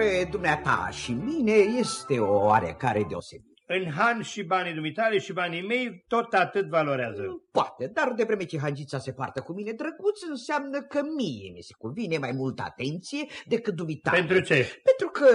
Între dumneata și mine este o oarecare deosebire. În Han și banii dumitale și banii mei tot atât valorează. Poate, dar de vreme ce hangița se poartă cu mine drăguț, înseamnă că mie mi se cuvine mai multă atenție decât dumitale. Pentru ce? Pentru că,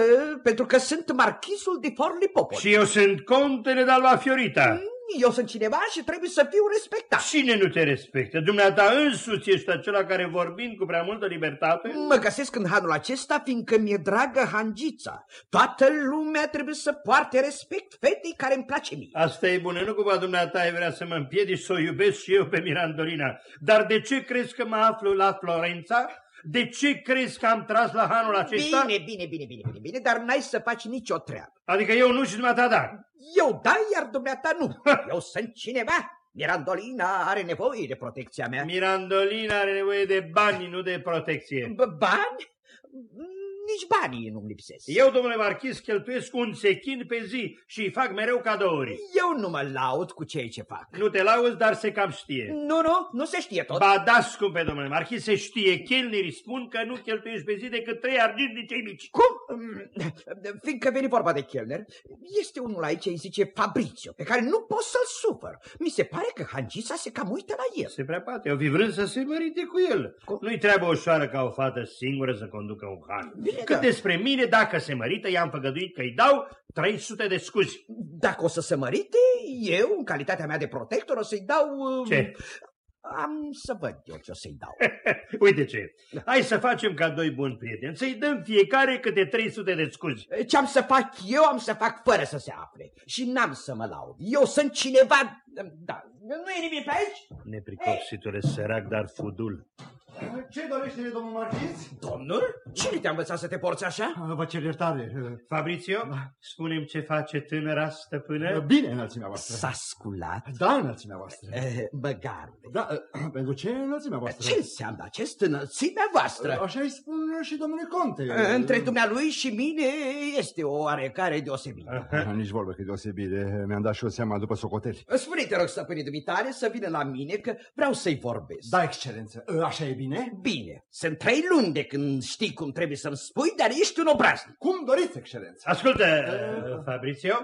pentru că sunt marchisul de Forli Popol. Și eu sunt contele de Alba Fiorita. Mm, eu sunt cineva și trebuie să fiu respectat. Cine nu te respectă? Dumneata însuți ești acela care vorbind cu prea multă libertate? Mă găsesc în hanul acesta fiindcă mi-e dragă hangița. Toată lumea trebuie să poarte respect fetei care îmi place mie. Asta e bună, nu cumva dumneata ai vrea să mă împiedici să o iubesc și eu pe Mirandolina. Dar de ce crezi că mă aflu la Florența? De ce crezi că am tras la hanul acesta? Bine, bine, bine, bine, bine, bine, dar n-ai să faci nicio treabă. Adică eu nu și dumneata da. Eu da, iar dumneata nu. Eu sunt cineva. Mirandolina are nevoie de protecția mea. Mirandolina are nevoie de bani, nu de protecție. B- Bani? Nici banii nu-mi lipsesc. Eu, domnule marchis, cheltuiesc un sechin pe zi și îi fac mereu cadouri. Eu nu mă laud cu ceea ce fac. Nu te lauzi, dar se cam știe. Nu, nu, nu se știe tot. Ba da, scumpe domnule marchis, se știe. Chelnerii spun că nu cheltuiești pe zi decât trei arginți din cei mici. Cum? Mm, Fiindcă veni vorba de chelner, este unul aici, îi zice Fabrizio, pe care nu pot să-l sufăr. Mi se pare că Hangisa se cam uită la el. Se prea poate, eu fi vrând să se mărite cu el. Cum? Nu-i treabă ușoară ca o fată singură să conducă un han. Bine, Cât da. despre mine, dacă se mărită, i-am făgăduit că îi dau 300 de scuzi. Dacă o să se mărite, eu, în calitatea mea de protector, o să-i dau... um, Ce? Am să văd eu ce o să-i dau. Uite ce, hai să facem ca doi buni prieteni, să-i dăm fiecare câte 300 de scuzi. Ce am să fac eu, am să fac fără să se afle. Și n-am să mă laud. Eu sunt cineva... Da, nu e nimic pe aici? Nepricopsitule sărac, dar fudul. Ce dorește domnul marchiz? Domnul? Cine te-a învățat să te porți așa? Vă cer iertare. Fabrizio, Da. spune ce face tânăra stăpână? Bine, înălțimea voastră. S-a sculat? Da, înălțimea voastră. Eh, Băgarde. Da, pentru ce înălțimea voastră? Ce înseamnă acest înălțimea voastră? Așa îi spun și domnule conte. Eh, Între dumnealui și mine este o oarecare deosebire. Ah, Nici vorbă că e deosebire. Mi-am dat și eu seama după socoteli. Spune, te rog, stăpânii dumitale, să vină la mine, că vreau să-i vorbesc. Da, excelență. Așa e bine? Bine, sunt trei luni de când știi cum trebuie să-mi spui, dar ești un obraznic. Cum doriți, excelență? Ascultă, Fabrizio,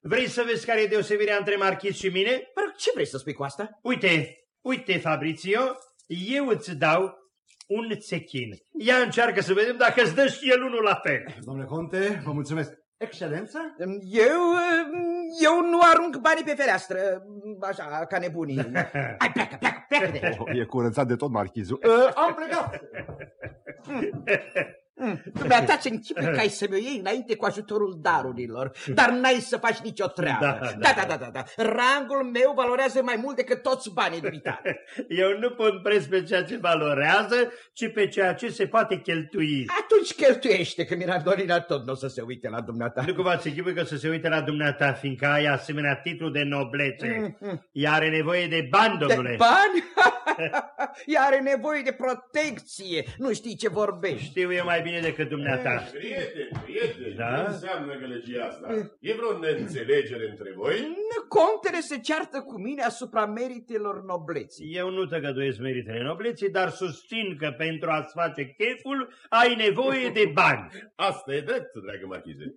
vrei să vezi care e deosebirea între marchis și mine? Mă rog, ce vrei să spui cu asta? Uite, uite, Fabrizio, eu îți dau un țechin. Ia încearcă să vedem dacă îți dă și el unul la fel. Domnule conte, vă mulțumesc. Excelență? Eu, eu nu arunc banii pe fereastră, așa, ca nebunii. Hai, pleacă, pleacă, pleacă de aici. Oh, e curățat de tot marchizul. Uh, am plecat. Dumneata ce închipui ca ai să-mi o iei înainte cu ajutorul darurilor, dar n-ai să faci nicio treabă. Da, Da, da, da, da, da, da. Rangul meu valorează mai mult decât toți banii dumitale. Eu nu pun preț pe ceea ce valorează, ci pe ceea ce se poate cheltui. Atunci cheltuiește, că Mirandolina tot nu o să se uite la dumneata. Nu cumva ți închipui că să se uite la dumneata, fiindcă ai asemenea titlu de noblețe. Ea are nevoie de bani, domnule. De bani? Ea are nevoie de protecție. Nu știi ce vorbești. Știu eu mai bine decât dumneata. Prieteni, prieteni, Da? ce înseamnă gălăgia asta? E vreo neînțelegere între voi? Contele se ceartă cu mine asupra meritelor nobleții. Eu nu tăgăduiesc meritele nobleții, dar susțin că pentru a-ți face cheful ai nevoie de bani. Asta e drept, dragă marchize.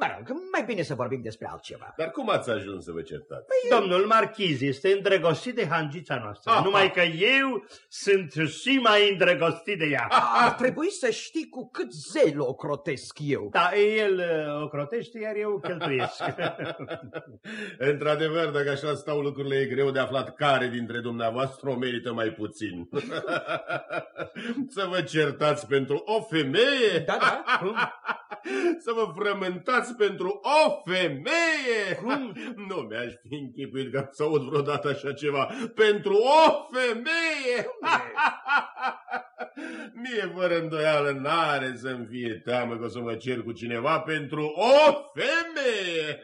Mă rog, mai bine să vorbim despre altceva. Dar cum ați ajuns să vă certați? Domnul Marchiz este îndrăgostit de hangița noastră, Aha. numai că eu sunt și mai îndrăgostit de ea. Ar trebui să știi cu cât zel o crotesc eu. Da, el uh, o crotește, iar eu cheltuiesc. Într-adevăr, dacă așa stau lucrurile, e greu de aflat care dintre dumneavoastră o merită mai puțin. să vă certați pentru o femeie? Da, da. Cum? Să vă frământați pentru o femeie? Cum? Nu mi-aș fi închipuit că să aud vreodată așa ceva. Pentru o femeie? Mie fără îndoială n-are să-mi fie teamă că o să mă cer cu cineva pentru o femeie.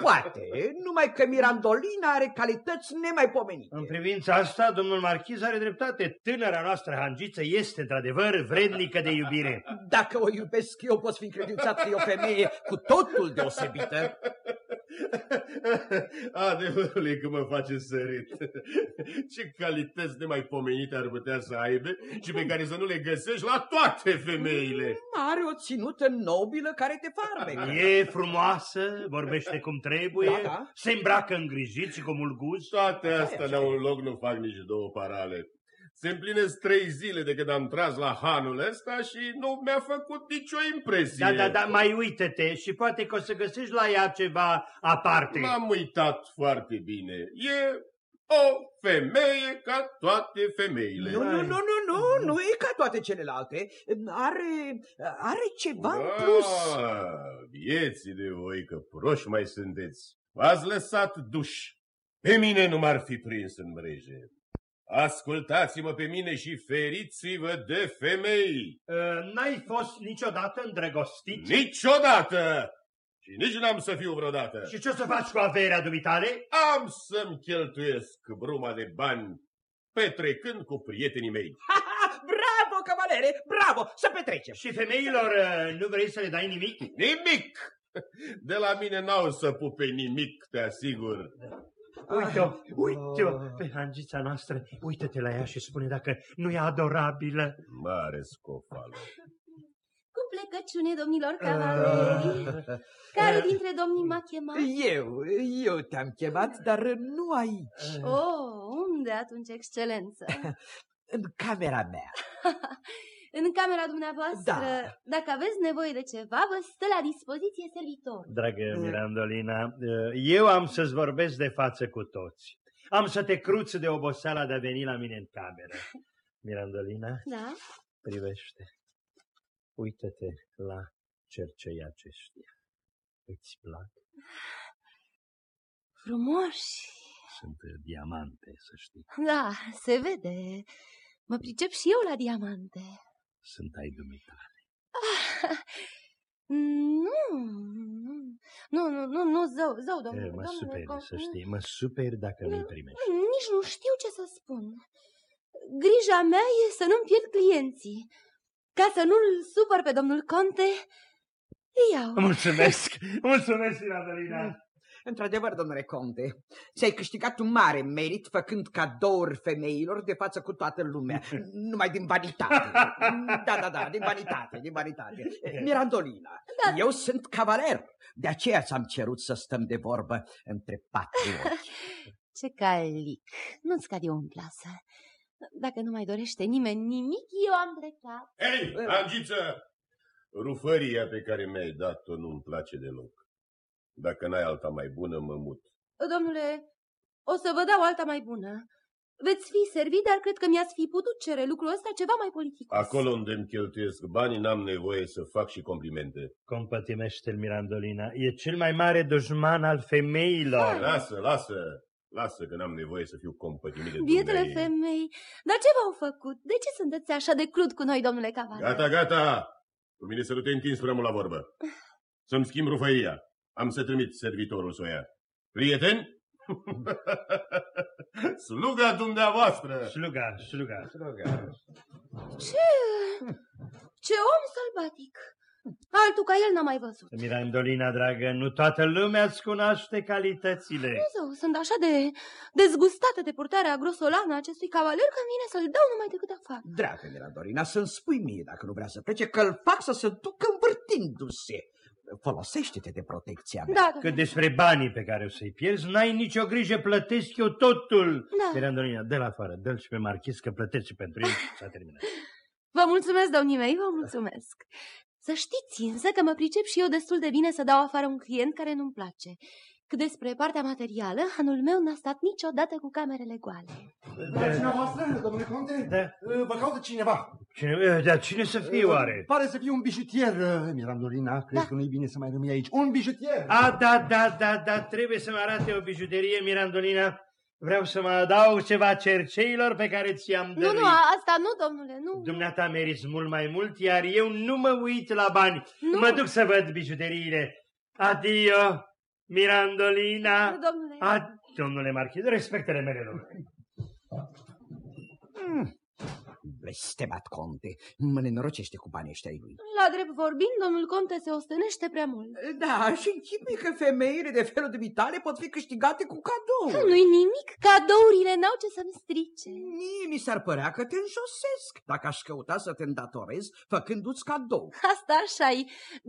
Poate, numai că Mirandolina are calități nemaipomenite. În privința asta, domnul Marchiz are dreptate. Tânăra noastră hangiță este, într-adevăr, vrednică de iubire. Dacă o iubesc eu, pot fi încredințat că e o femeie cu totul deosebită. Adevărul e că mă face sărit. Ce calități nemaipomenite ar putea să aibă și pe care să nu le găsești la toate femeile. Are o ținută nobilă care te farmecă. E frumoasă, vorbește cum trebuie, Da, da. se îmbracă îngrijit și cu mult gust. Toate astea la un loc nu fac nici două parale. Se împlinesc trei zile de când am tras la hanul ăsta și nu mi-a făcut nicio impresie. Da, da, da, mai uită-te și poate că o să găsești la ea ceva aparte. M-am uitat foarte bine. E o femeie ca toate femeile. Nu, nu, nu, nu, nu, nu e ca toate celelalte. Are, are ceva în plus. Ah, vieții de voi, că proști mai sunteți. V-ați lăsat duși. Pe mine nu m-ar fi prins în mreje. Ascultați-mă pe mine și feriți-vă de femei. Uh, N-ai fost niciodată îndrăgostit? Niciodată! Și nici n-am să fiu vreodată. Și ce o să faci cu averea dumitale? Am să-mi cheltuiesc bruma de bani petrecând cu prietenii mei. Ha, ha, bravo, cavalere, bravo, să petrecem. Și femeilor uh, nu vrei să le dai nimic? Nimic! De la mine n-au să pupe nimic, te asigur. Uite-o, uite-o pe hangița noastră. Uită-te la ea și spune dacă nu e adorabilă. Mare scofală. Cu plecăciune, domnilor cavaleri. Care dintre domnii m-a chemat? Eu, eu te-am chemat, dar nu aici, Oh, unde atunci, excelență? în camera mea. În camera dumneavoastră, Da. dacă aveți nevoie de ceva, vă stă la dispoziție servitor. Dragă Mirandolina, eu am să-ți vorbesc de față cu toți. Am să te cruț de oboseala de a veni la mine în cameră. Mirandolina, Da? privește. Uită-te la cercei aceștia. Îți plac? Frumoși. Sunt diamante, să știi. Da, se vede. Mă pricep și eu la diamante. Sunt ai dumitale. Nu, nu, nu, nu, nu, zău, zău, domnule. E, mă domnule, superi, com- să știi, mă superi dacă nu-i primești. Nici nu știu ce să spun. Grija mea e să nu-mi pierd clienții. Ca să nu-l supăr pe domnul Conte, îi iau. Mulțumesc, mulțumesc, Mirandolina. Într-adevăr, domnule Conte, ți-ai câștigat un mare merit făcând cadouri femeilor de față cu toată lumea, numai din vanitate. Da, da, da, din vanitate, din vanitate. Mirandolina, Da. eu sunt cavaler, de aceea ți-am cerut să stăm de vorbă între patru ochi. Ce calic. Nu-ți cad eu în plasă. Dacă nu mai dorește nimeni nimic, eu am plecat. Hei, Angiță! Rufăria pe care mi-ai dat-o nu-mi place deloc. Dacă n-ai alta mai bună, mă mut. Domnule, o să vă dau alta mai bună. Veți fi servit, dar cred că mi-ați fi putut cere lucrul ăsta ceva mai politic. Acolo unde îmi cheltuiesc banii, n-am nevoie să fac și complimente. Compătimește-l, Mirandolina. E cel mai mare dușman al femeilor. Lasă, lasă, lasă că n-am nevoie să fiu compătimit de Bietele dumneai. femei, dar ce v-au făcut? De ce sunteți așa de crud cu noi, domnule Cavaler? Gata, gata! Cu mine să nu te întinzi prea mult la vorbă. Să-mi schimb rufăria. Am să trimit servitorul să o ia. Prieten? Sluga dumneavoastră! Sluga, sluga. Ce... Ce om sălbatic! Altul ca el n-am mai văzut. Mirandolina, dragă, nu toată lumea îți cunoaște calitățile. Dumnezeu, sunt așa de dezgustată de purtarea grosolană a acestui cavaler că îmi vine să-l dau numai decât afară. Dragă Mirandolina, să-mi spui mie dacă nu vrea să plece, că îl fac să se ducă învârtindu-se. Folosește-te de protecția mea. Da, Cât domnule. despre banii pe care o să-i pierzi, n-ai nicio grijă, plătesc eu totul. Da. Mirandolina, dă-l afară, dă-l și pe marchis că plătești și pentru el. S-a terminat. Vă mulțumesc, domnii mei, vă mulțumesc. Să știți însă că mă pricep și eu destul de bine să dau afară un client care nu-mi place. Cât despre partea materială, anul meu n-a stat niciodată cu camerele goale. Bună voastră, domnule Conte? Da. Vă caută cineva. Cine, dar cine să fie oare? Pare să fie un bijutier, Mirandolina. Cred Da. că nu-i bine să mai rămâi aici. Un bijutier! A, da, da, da, da, trebuie să mă arate o bijuterie, Mirandolina. Vreau să mă adaug ceva cerceilor pe care ți-am Nu, dăruit. nu, a- asta nu, domnule, nu. Dumneata meriți mult mai mult, iar eu nu mă uit la bani. Nu. Mă duc să văd bijuteriile. Adio, Mirandolina. Nu, domnule. A, domnule marchis, respectele mele, domnule. Blestemat conte, mă nenorocește cu banii ăștia ai lui. La drept vorbind, domnul conte se ostenește prea mult. Da, și închipui că femeile de felul de vitale pot fi câștigate cu cadouri. Nu-i nimic, cadourile n-au ce să-mi strice. Mie mi s-ar părea că te înjosesc dacă aș căuta să te îndatorez făcându-ți cadou. Asta așa -i.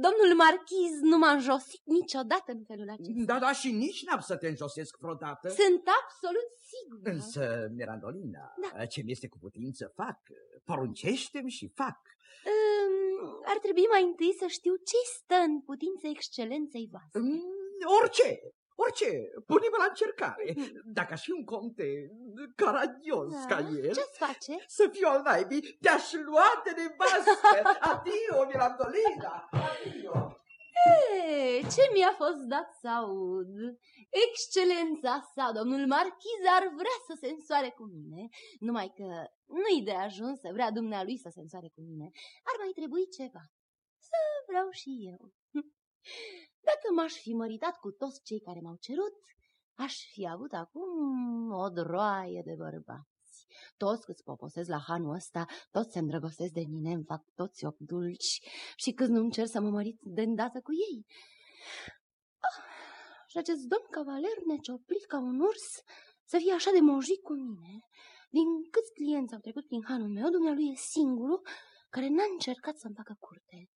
Domnul marchiz nu m-a înjosit niciodată în felul acesta. Da, da, și nici n-am să te înjosesc vreodată. Sunt absolut sigură. Însă, Mirandolina, Da. ce mi este cu putință fac. Poruncește-mi și fac. Um, ar trebui mai întâi să știu ce stă în putință excelenței voastre. Mm, Orice, orice, pune-mă la încercare. Dacă aș fi un conte caragios Da? ca el, Ce-ți face? să fiu al naibii, te-aș lua de nevastă. Adio, Mirandolina, adio. E, ce mi-a fost dat să aud? Excelența sa, domnul marchiz, ar vrea să se însoare cu mine, numai că nu-i de ajuns să vrea dumnealui să se însoare cu mine. Ar mai trebui ceva. Să vreau și eu. Dacă m-aș fi măritat cu toți cei care m-au cerut, aș fi avut acum o droaie de bărbați. Toți câți poposesc la hanul ăsta, toți se îndrăgostesc de mine, îmi fac toți ochi dulci și câți nu cer să mă mărit de îndată cu ei. Ah, și acest domn cavaler necioplit ca un urs să fie așa de mojit cu mine. Din câți clienți au trecut prin hanul meu, dumnealui e singurul care n-a încercat să-mi facă curte.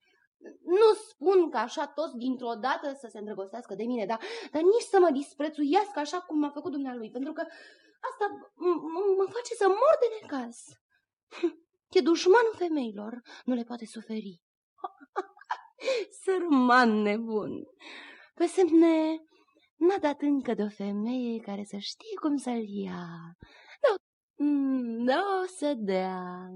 Nu spun că așa toți dintr-o dată să se îndrăgostească de mine, dar, dar nici să mă disprețuiască așa cum m-a făcut dumnealui, pentru că asta m- m- mă face să mor de necaz. E dușmanul femeilor, nu le poate suferi. Sărman nebun. Pe semne, n-a dat încă de o femeie care să știe cum să-l ia. Da, mm, da, o să dea.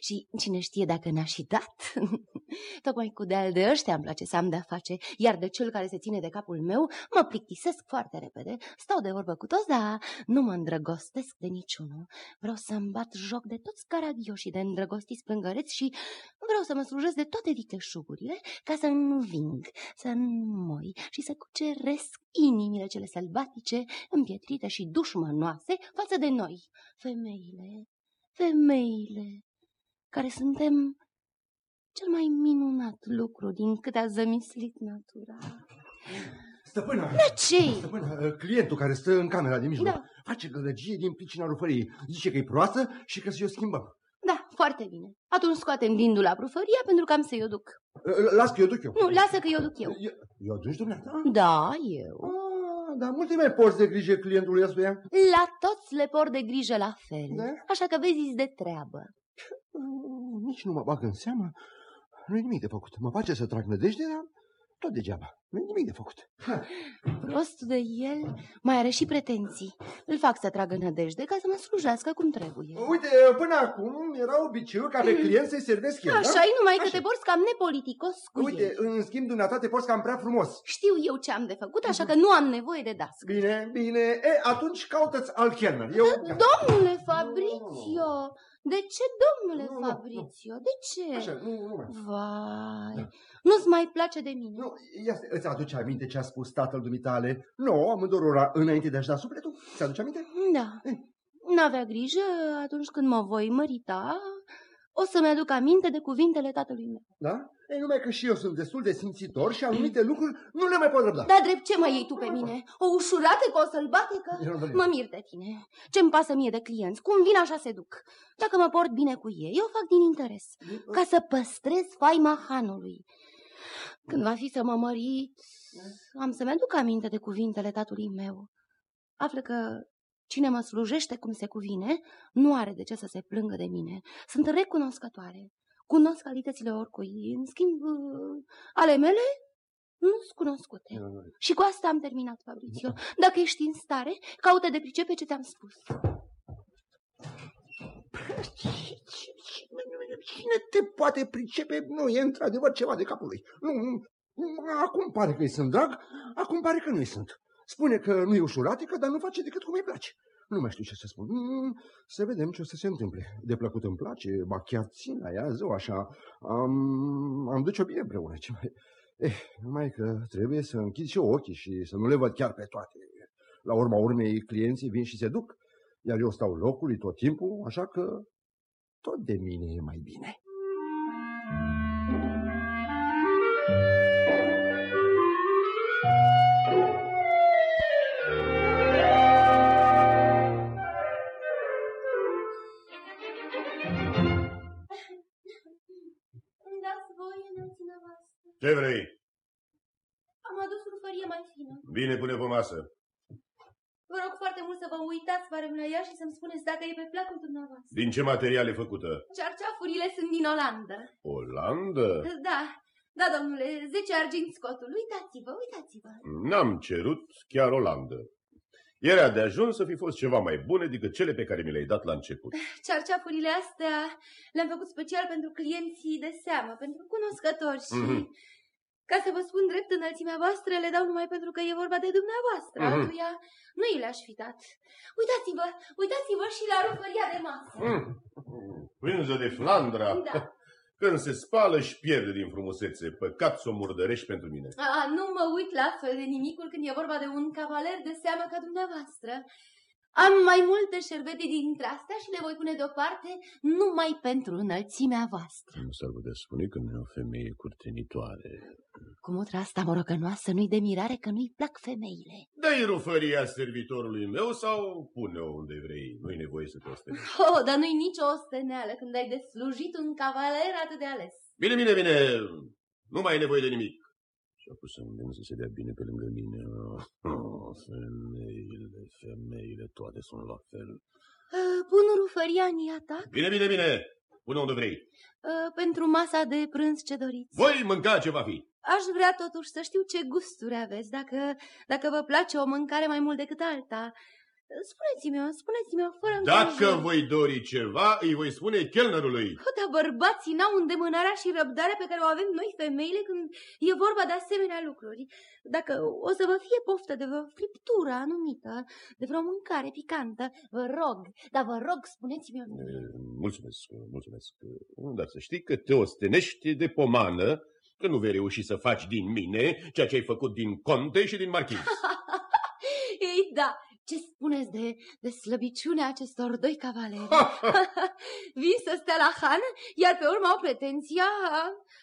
Și cine știe dacă n-a și dat? Tocmai cu de-al de ăștia îmi place să am de-a face, iar de cel care se ține de capul meu mă plictisesc foarte repede, stau de vorbă cu toți, dar nu mă îndrăgostesc de niciunul. Vreau să-mi bat joc de toți caragioșii de îndrăgostiți plângăreți și vreau să mă slujesc de toate vicleșugurile ca să înving, să înmoi și să cuceresc inimile cele sălbatice, împietrite și dușmănoase față de noi, femeile, femeile, care suntem cel mai minunat lucru din cât a zămislit natura. Stăpâna! De ce? Stăpâna, uh, clientul care stă în camera de mijloc Da. face gălăgie din pricina rufăriei. Zice că e proastă și că să-i o schimbăm. Da, foarte bine. Atunci scoatem dindul la prufăria pentru că am să-i o duc. Uh, Las că eu duc eu. Nu, lasă că eu duc eu. Eu, eu aduci dumneata? Da, eu. Ah, dar multe mai poți de grijă clientului ăstuia. La toți le por de grijă la fel. Da? Așa că vezi de treabă. Uh, Nici nu mă bag în seamă. Nu-i nimic de făcut. Mă face să trag nădejde, dar tot degeaba. Nu-i nimic de făcut. Prostul de el mai are și pretenții. Îl fac să tragă nădejde ca să mă slujească cum trebuie. Uite, până acum era obiceiul ca pe client să-i servesc el, da? Așa-i numai că Așa. te porți cam nepoliticos cu Uite, ei. în schimb, dumneata te poți cam prea frumos. Știu eu ce am de făcut, așa că nu am nevoie de dasc. Bine, bine. E, atunci caută-ți alt chelner. Eu... Domnule Fabrizio, de ce, domnule Nu, nu, nu. Fabrizio, de ce? Așa, nu, nu mai. Vai, nu-ți mai place de mine. Nu, ia, să- îți aduce aminte ce a spus tatăl dumitale? Nu, amândor ora înainte de a-și da sufletul? Ți aduce aminte? Da. N-avea grijă atunci când mă voi mărita, o să-mi aduc aminte de cuvintele tatălui meu. Da? Ei, numai că și eu sunt destul de simțitor și anumite lucruri nu le mai pot răbda. Dar drept ce mai iei tu pe mine? O ușurată cu o sălbatică? Mirandolina. Mă mir de tine. Ce-mi pasă mie de clienți? Cum vin așa se duc. Dacă mă port bine cu ei, eu fac din interes. Ca să păstrez faima hanului. Când va fi să mă mărit, am să-mi aduc aminte de cuvintele tatălui meu. Află că cine mă slujește cum se cuvine, nu are de ce să se plângă de mine. Sunt recunoscătoare. Cunosc calitățile oricui. În schimb, ale mele nu sunt cunoscute. Mirandolina. Și cu asta am terminat, Fabrizio. Dacă ești în stare, caută de pricepe ce ți-am spus. Cine te poate pricepe? Nu, e într-adevăr ceva de capul lui. Nu, nu, nu, acum pare că îi sunt drag, acum pare că nu-i sunt. Spune că nu e ușuratică, dar nu face decât cum îi place. Nu mai știu ce să spun. Mm, Să vedem ce o să se întâmple. De plăcut îmi place, ba chiar țin la ea, zău, așa. Am, am duce-o bine împreună. Ce mai... Eh, numai că trebuie să închid și eu ochii și să nu le văd chiar pe toate. La urma urmei, clienții vin și se duc, iar eu stau locului tot timpul, așa că tot de mine e mai bine. Ce vrei? Am adus rufărie mai fină. Bine, pune pe masă. Vă rog foarte mult să vă uitați varem la ea și să-mi spuneți dacă e pe placul dumneavoastră. Din ce material e făcută? Cearceafurile sunt din Olanda. Olandă? Da, da, domnule, 10 argint scotul. Uitați-vă, uitați-vă. N-am cerut chiar Olandă. Era de ajuns să fi fost ceva mai bune decât cele pe care mi le-ai dat la început. Cearceafurile astea le-am făcut special pentru clienții de seamă, pentru cunoscători și... Mhm. Ca să vă spun drept, înălțimea voastră le dau numai pentru că e vorba de dumneavoastră. Mhm. Altuia nu i le-aș fi dat. Uitați-vă, uitați-vă și la rufăria de masă. Mm. Pânză de Flandra. Da. Când se spală și pierde din frumusețe. Păcat să o murdărești pentru mine. A, nu mă uit la fel de nimicul când e vorba de un cavaler de seamă ca dumneavoastră. Am mai multe șerbete dintre astea și le voi pune deoparte numai pentru înălțimea voastră. Nu s-ar putea spune că nu e o femeie curtenitoare. Cu mutra asta morocănoasă nu-i de mirare că nu-i plac femeile. Dă-i rufăria servitorului meu sau pune-o unde vrei. Nu-i nevoie să te ostenești. Oh, dar nu-i nicio osteneală când ai de slujit un cavaler atât de ales. Bine, bine, bine. Nu mai ai nevoie de nimic. Și-a pus în gând să se dea bine pe lângă mine. Oh, femeile, femeile, toate sunt la fel. Uh, pun rufăria în iatac Bine, bine, bine. Pune unde vrei. uh, pentru masa de prânz ce doriți. Voi mânca ce va fi. Aș vrea totuși să știu ce gusturi aveți, dacă, dacă vă place o mâncare mai mult decât alta. Spuneți-mi-o, spuneți-mi-o, fără Dacă îngrijorări. voi dori ceva, îi voi spune chelnerului. Oh, dar bărbații n-au îndemânarea și răbdarea pe care o avem noi femeile când e vorba de asemenea lucruri. Dacă o să vă fie poftă de vreo friptură anumită, de vreo mâncare picantă, vă rog, dar vă rog, spuneți-mi-o. Eh, Mulțumesc, mulțumesc. Dar să știi că te ostenești de pomană, că nu vei reuși să faci din mine ceea ce ai făcut din conte și din marchiz. Ei, da, ce spuneți de, de slăbiciunea acestor doi cavaleri? Vin să stea la han, iar pe urmă au pretenția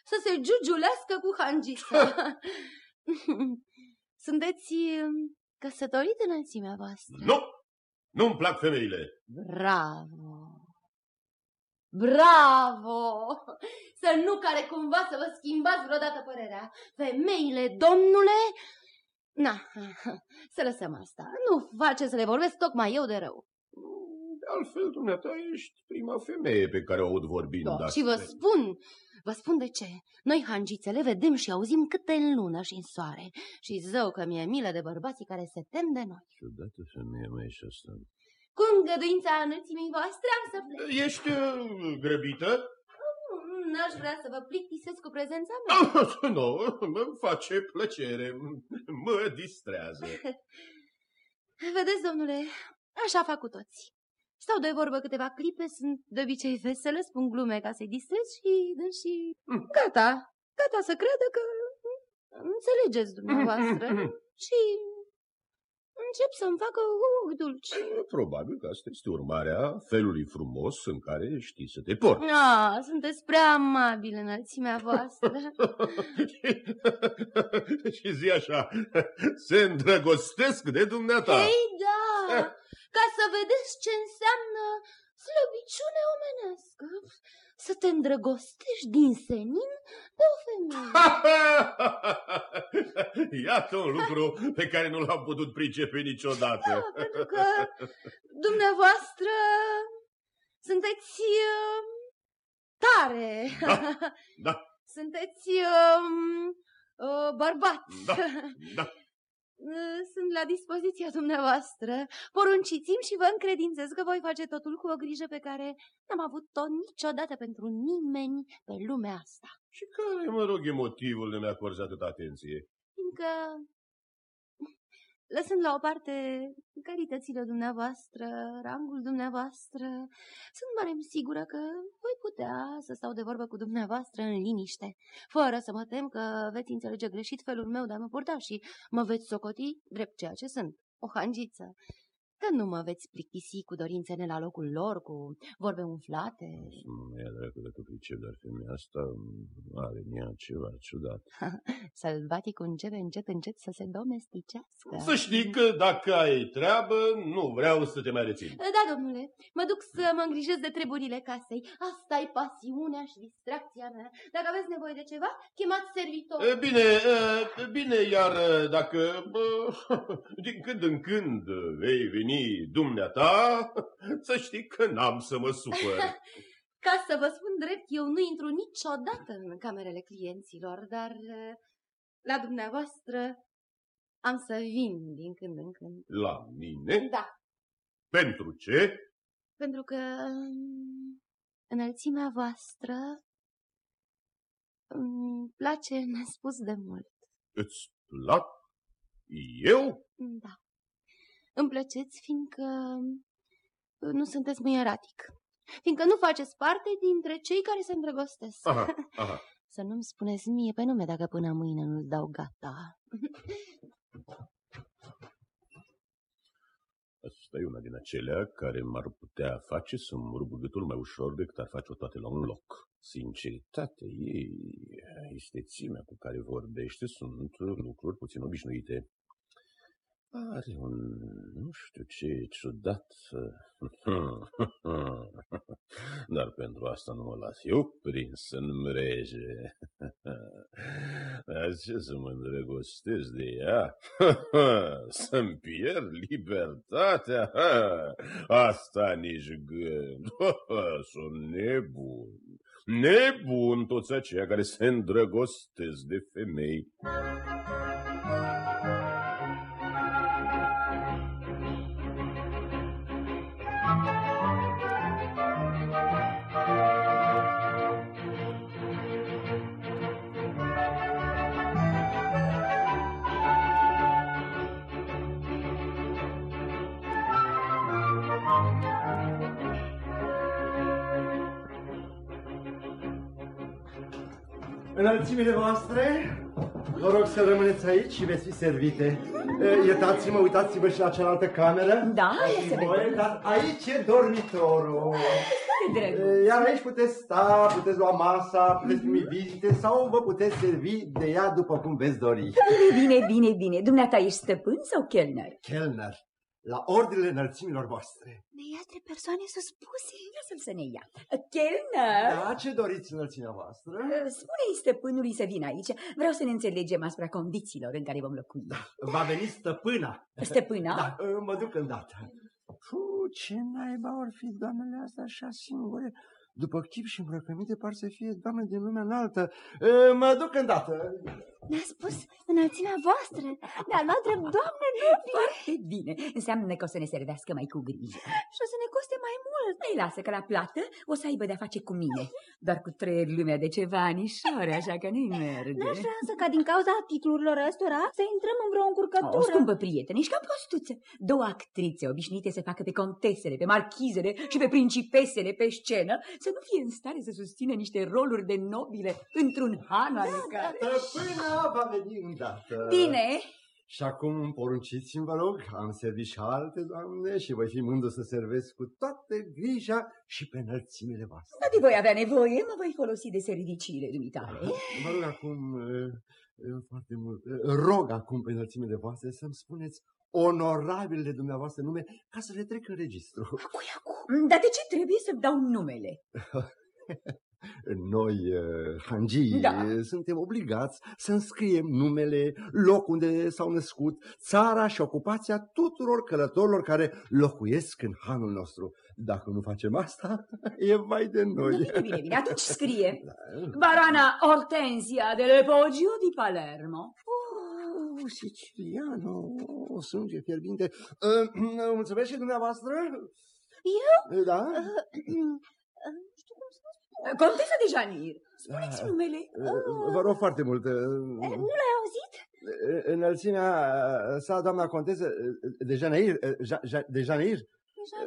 să se giugiulească cu hangița. Sunteți um, căsătorit înălțimea voastră? nu! Nu-mi plac femeile. Bravo! Bravo! Să nu care cumva să vă schimbați vreodată părerea. Femeile, domnule... Na, să lăsăm asta. Nu face să le vorbesc tocmai eu de rău. De altfel, dumneata, ești prima femeie pe care o aud vorbind Da, și astfel. vă spun, vă spun de ce. Noi, hangițele, vedem și auzim câte în lună și în soare. Și zău că mi-e milă de bărbații care se tem de noi. Ciudată femeie mai și asta. Cu îngăduința înălțimii voastre am să plec. Ești uh, grăbită? Mm, N-aș vrea să vă plictisesc cu prezența mea. nu, îmi face plăcere. Mă distrează. Vedeți, domnule, așa fac cu toți. Stau de vorbă câteva clipe, sunt de obicei veselă, spun glume ca să-i distrez și și gata, gata să creadă că înțelegeți dumneavoastră și încep să-mi facă ochi dulci. Probabil că asta este urmarea felului frumos în care știi să te porți. Ah, sunteți prea amabil înălțimea voastră. și zi așa, se îndrăgostesc de dumneata. Ei, da, ca să vedeți ce înseamnă slăbiciune omenească. Să te îndrăgostești din senin de o femeie. Iată un lucru pe care nu l-am putut pricepe niciodată. Da, pentru că dumneavoastră sunteți uh, tare. Da, da. Sunteți um, uh, bărbat. Da, da. Uh, Sunt la dispoziția dumneavoastră. Porunciți-mi și vă încredințez că voi face totul cu o grijă pe care n-am avut-o niciodată pentru nimeni pe lumea asta. Și care, mă rog, e motivul de mi acorzi atâta atenție? Fiindcă, lăsând la o parte calitățile dumneavoastră, rangul dumneavoastră, sunt mare sigură că voi putea să stau de vorbă cu dumneavoastră în liniște, fără să mă tem că veți înțelege greșit felul meu de a mă purta și mă veți socoti drept ceea ce sunt, o hangiță. Că nu mă veți plictisi cu dorințele la locul lor, cu vorbe umflate. Nu e dracu dacă pricep, dar femeia asta are în ea ceva ciudat. Sălbaticul începe încet, încet să se domesticească. Să știi că dacă ai treabă, nu vreau să te mai rețin. Da, domnule, mă duc să mă îngrijesc de treburile casei. asta e pasiunea și distracția mea. Dacă aveți nevoie de ceva, chemați servitor. E, Bine, e, bine, iar e, dacă bă, din când în când vei veni dumneata, să știi că n-am să mă supăr. Ca să vă spun drept, eu nu intru niciodată în camerele clienților, dar eh, la dumneavoastră am să vin din când în când. La mine? Da, Pentru ce? pentru că mm, înălțimea voastră îmi place nespus de mult. Îți plac? Eu? Da. Îmi plăceți fiindcă nu sunteți muieratic. Fiindcă nu faceți parte dintre cei care se îndrăgostesc. Aha, aha. Să nu-mi spuneți mie pe nume dacă până mâine nu-l dau gata. Asta e una din acelea care m-ar putea face să murb gâtul mai ușor decât ar face-o toate la un loc. Sinceritatea ei, istețimea cu care vorbește sunt lucruri puțin obișnuite. Are un, nu știu ce, ciudat. Dar pentru asta nu mă las eu prins în mreje. Dar ce să mă îndrăgostesc de ea? Să-mi pierd libertatea? Asta nici gând. Sunt nebun. Nebun toți aceia care se îndrăgostesc de femei. Înălțimile voastre, vă rog să rămâneți aici și veți fi servite. E, Iertați-mă, uitați-vă și la cealaltă cameră. Da, Și să voi, vedem. dar aici e dormitorul. Ce E, drăguț. Iar aici puteți sta, puteți lua masa, puteți primi vizite sau vă puteți servi de ea după cum veți dori. Bine, bine, bine. Dumneata ești stăpân sau chelner? Kellner, la ordinele înălțimilor voastre. Ne ia trei persoane suspuse. Lasă-l să ne ia. Chelner! Da, ce doriți înălțimea voastră? Spune-i stăpânului să vină aici. Vreau să ne înțelegem asupra condițiilor în care vom locui. Va veni stăpâna. Stăpâna? Da, mă duc îndată. Puh, ce naiba or fi doamnele astea așa singure? După chip și îmbrăcăminte par să fie doamne din lumea înaltă. E, Mă duc îndată. Ne-a spus înălțimea voastră. Ne-a luat drept doamne nobile. Foarte bine. Înseamnă că o să ne servească mai cu grijă. Și o să ne coste mai mult. Îi lasă că la plată o să aibă de-a face cu mine. Doar cu trei lumea de ceva anișoare, așa că nu-i merge. N-aș vrea însă ca din cauza titlurilor ăstora să intrăm în vreo O încurcătură. scumpă prietene, ești ca prostuță. Două actrițe obișnuite să facă pe contesele, pe marchizele și pe principesele pe scenă, să nu fie în stare să susțină niște roluri de nobile într-un han oarecare. Stăpâna va veni îndată. Bine, Și acum porunciți-mi, vă rog, am servit și alte doamne și voi fi mândru să servesc cu toată grija și pe înălțimile voastre. dacă voi avea nevoie, mă voi folosi de serviciile dumitale. Vă rog acum uh, uh, foarte mult, uh, rog acum pe înălțimile voastre să-mi spuneți onorabilele dumneavoastră nume ca să le trec în registru. Cui acum? Dar de ce trebuie să-mi dau numele? Noi, uh, hangii, Da. uh, suntem obligați să înscriem numele, locul unde s-au născut, țara și ocupația tuturor călătorilor care locuiesc în hanul nostru. Dacă nu facem asta, e vai de noi. Bine, bine, bine, atunci scrie. Da. Barana Hortensia del Poggio di Palermo. Oh, siciliano, o sânge fierbinte. Uh, mulțumesc și dumneavoastră? Eu? Da? Nu știu cum să spun. Contesa de Janir, spuneți Da. numele. Uh, Vă rog foarte mult. uh, Nu l-ai auzit? Înălțimea uh, sa, doamna contesă, uh, de Janeir, uh, Ja- Ja- de Janeir,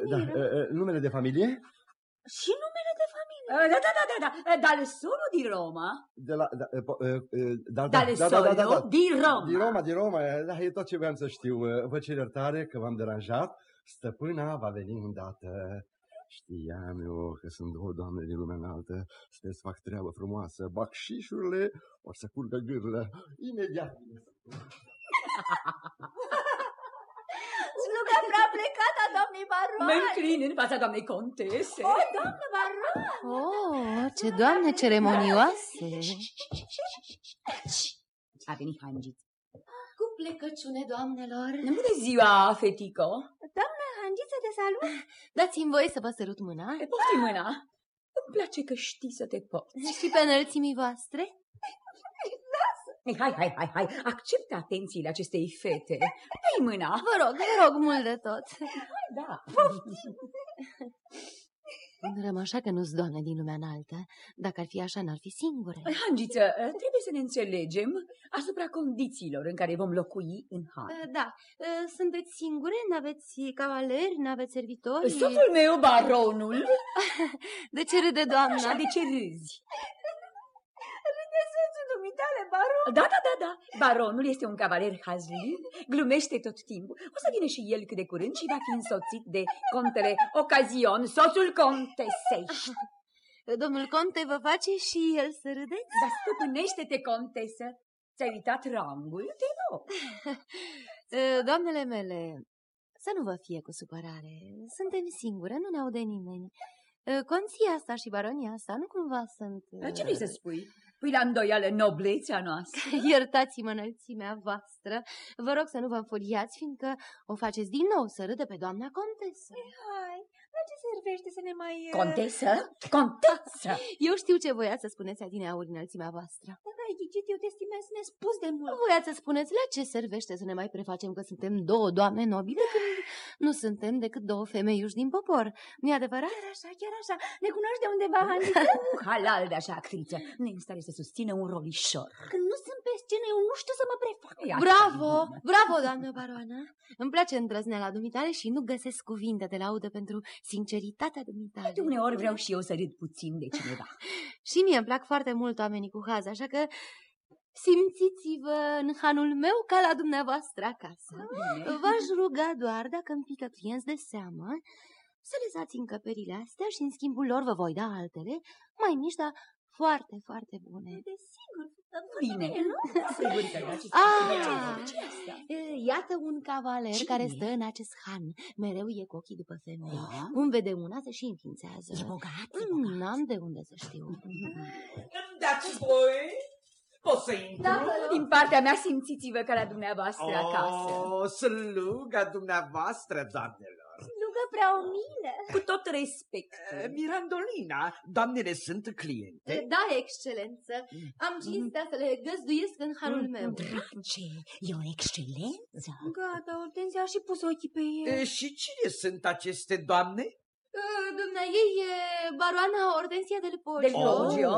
da, Janir. uh, uh, numele de familie, Și numele de familie. Eh, Da, da, da, da, da, eh, dal solo di Roma. de la, da, uh, po- uh, uh, da, da, Dal da, da, da, da, solo da. di Roma. Din Roma, din Roma, da, e tot ce vreau să știu. Uh, Vă cer iertare că v-am deranjat. Stăpâna va veni îndată. Știam eu că sunt două doamne din lumea înaltă. Sper să fac treabă frumoasă. Bacșișurile o să curgă gârlă. Imediat. Sluga prea plecată a doamnei Mă baroane. înclin în fața doamnei contese. O, doamnă baroane. Oh, ce doamne ceremonioase! A venit Hangiț. Cu plecăciune, doamnelor! Bună ziua, fetico. Doamnă Hangiță de salut. Dați-mi voie să vă sărut mâna Pofti mâna. Îmi place că știi să te poți. și pe înălțimii voastre. Hai, hai, hai, hai, acceptă atențiile acestei fete. Dă-i mâna. Vă rog, vă rog mult de tot. Da. Gândurăm așa că nu-s doamne din lumea înaltă. Dacă ar fi așa, n-ar fi singure. Hangiță, trebuie să ne înțelegem asupra condițiilor în care vom locui în Han. Uh, Da, uh, sunteți singure? N-aveți cavaleri? N-aveți servitori? Soțul meu, baronul. De ce râde doamna? Așa, de ce râzi? De soțul dumitale, baron. Da, da, da, da. Baronul este un cavaler hazlin, glumește tot timpul. O să vină și el cât de curând și va fi însoțit de contele Ocazion, soțul contesei. Domnul conte vă face și el să râdeți? Dar stăpânește-te, contesă. Ți-ai uitat rangul? Te rog. Uh, Doamnele mele, să nu vă fie cu supărare. Suntem singure, nu ne aude nimeni. Uh, Conția asta și baronia asta nu cumva sunt... uh, Ce vrei să spui? Pui la îndoială noblețea noastră? Iertați-mă înălțimea voastră. Vă rog să nu vă înfuriați, fiindcă o faceți din nou să râde pe doamna contesă. Hai, la ce servește să ne mai... uh, Contesă? Contesă! Eu știu ce voiați să spuneți adineauri înălțimea voastră. Dacă ai ghicit, eu te estimez nespus de mult. Voiați să spuneți la ce servește să ne mai prefacem că suntem două doamne nobile când nu suntem decât două femeiuși din popor. Nu-i adevărat? Chiar așa, chiar așa. Ne cunoști de undeva, Hangiță? Halal de așa actriță. Nu e în stare să susțină un rolișor. Când nu sunt pe scenă, eu nu știu să mă prefac. Ia, Bravo! Bravo, doamnă baroană! Îmi place îndrăzneala dumitale și nu găsesc cuvinte de laudă pentru sinceritatea dumitale. De uneori vreau și eu să râd puțin de cineva. Și mie îmi plac foarte mult oamenii cu haz, așa că simțiți-vă în hanul meu ca la dumneavoastră acasă. V-aș ruga doar, dacă îmi pică clienți de seamă, să lăsați încăperile astea și în schimbul lor vă voi da altele, mai mici, dar foarte, foarte bune. Desigur. Bine, sigur că da. Ce- Ah! ce e asta? E, Iată un cavaler Cine? care stă în acest han. Mereu e cu ochii după femei. Da? Cum vede una, se și înființează. E bogat, e Mm, bogat. N-am de unde să știu. Dați voi? Pot să intru? Da, din partea mea simțiți-vă ca la dumneavoastră acasă. Oh, sluga dumneavoastră, doamnelor. Slugă prea umilă. Cu tot respectul. Eh, Mirandolina, doamnele sunt cliente? Da, excelență. Am cinstea să le găzduiesc în hanul meu. Drace, e o excelență. Gata, Hortensia a și pus ochii pe el. Eh, Și cine sunt aceste doamne? Dumnea ei e baroana Hortensia del Poggio. Del Poggio.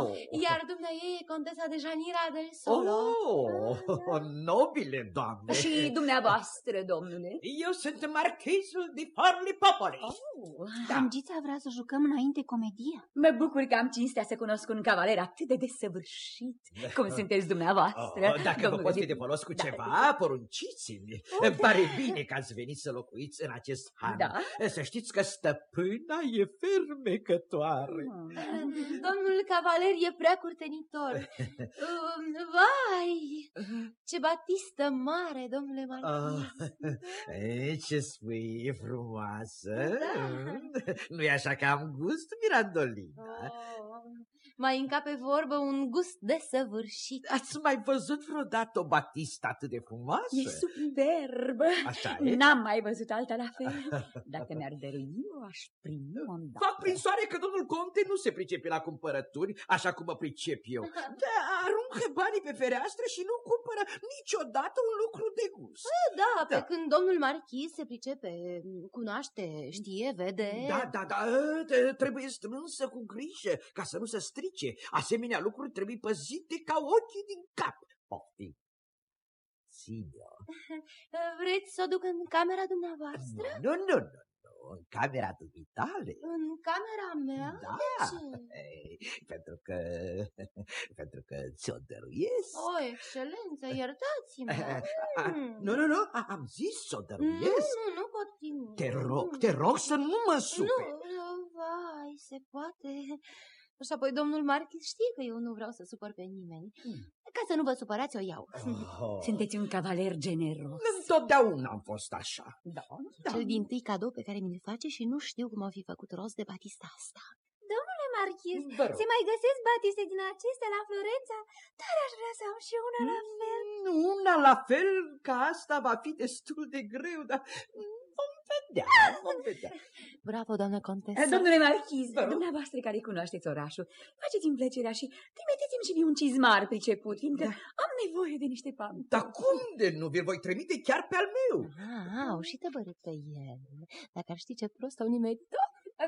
Iar dumnea ei e contesa de Janira del Solo. Oh, nobile doamne! Și dumneavoastră, domnule. Eu sunt marchizul de Farli Popoli. Oh, Da. Hangița vrea să jucăm înainte comedia. Mă bucur că am cinstea să cunosc un cavaler atât de desăvârșit cum sunteți dumneavoastră. Oh, dacă vă domnule pot fi de- de folos cu Da. ceva, porunciți-mi. Îmi pare bine că ați venit să locuiți în acest han. Da. Să știți că stăpâna e fermecătoare. Domnul cavaler e prea curtenitor. Um, Vai, ce batistă mare, domnule marchiz. Ah, e, ce spui, e frumoasă. Da. Nu e așa că am gust, Mirandolina? Oh, mai încape vorbă un gust desăvârșit. Ați mai văzut vreodată o batistă atât de frumoasă? E superbă. Așa e? N-am mai văzut alta la fel. Dacă mi-ar dărui, o aș primi o îndată. Fac prin soare că domnul conte nu se pricepe la cumpărături, așa cum mă pricep eu. Da, aruncă banii pe fereastră și nu cumpără niciodată un lucru de gust. Da, pe Da. când domnul marchiz se pricepe, cunoaște, știe, vede. Da, da, da, ă, te- trebuie strânsă cu grijă ca să nu se strice. Asemenea lucruri trebuie păzite ca ochii din cap. Poftim. Ține-o. Vreți să o duc în camera dumneavoastră? Nu, nu, nu, nu. în camera dumitale. În camera mea? Da, De ce? Ei, pentru că, pentru că ți-o dăruiesc. O, excelență, iertați-mă. A, Mm. nu, nu, nu, a- am zis ți-o Nu, dăruiesc. nu, nu pot primi. Te rog, te rog să nu mă Nu, supe. vai, se poate. Și apoi domnul Marchis știe că eu nu vreau să supăr pe nimeni. Ca să nu vă supărați, o iau. Oh. Sunteți un cavaler generos. Întotdeauna am fost așa. Da, Cel din tâi cadou pe care mi-l face și nu știu cum au fi făcut rost de batista asta. Domnule Marchis, Vă rog. se mai găsesc batiste din acestea la Florența? Dar aș vrea să am și una la fel. Nu, Una la fel ca asta va fi destul de greu, dar vom vedea, vom vedea. Bravo, doamnă contesă. Eh, Domnule Marchiz, Vă rog. dumneavoastră care cunoașteți orașul, faceți-mi plăcerea și trimiteți-mi și mie un cizmar priceput, fiindcă Da. am nevoie de niște pantofi. Dar cum de nu vi voi trimite chiar pe al meu? Ah, au și tăbărât pe el. Dacă ar ști ce prost au nimerit.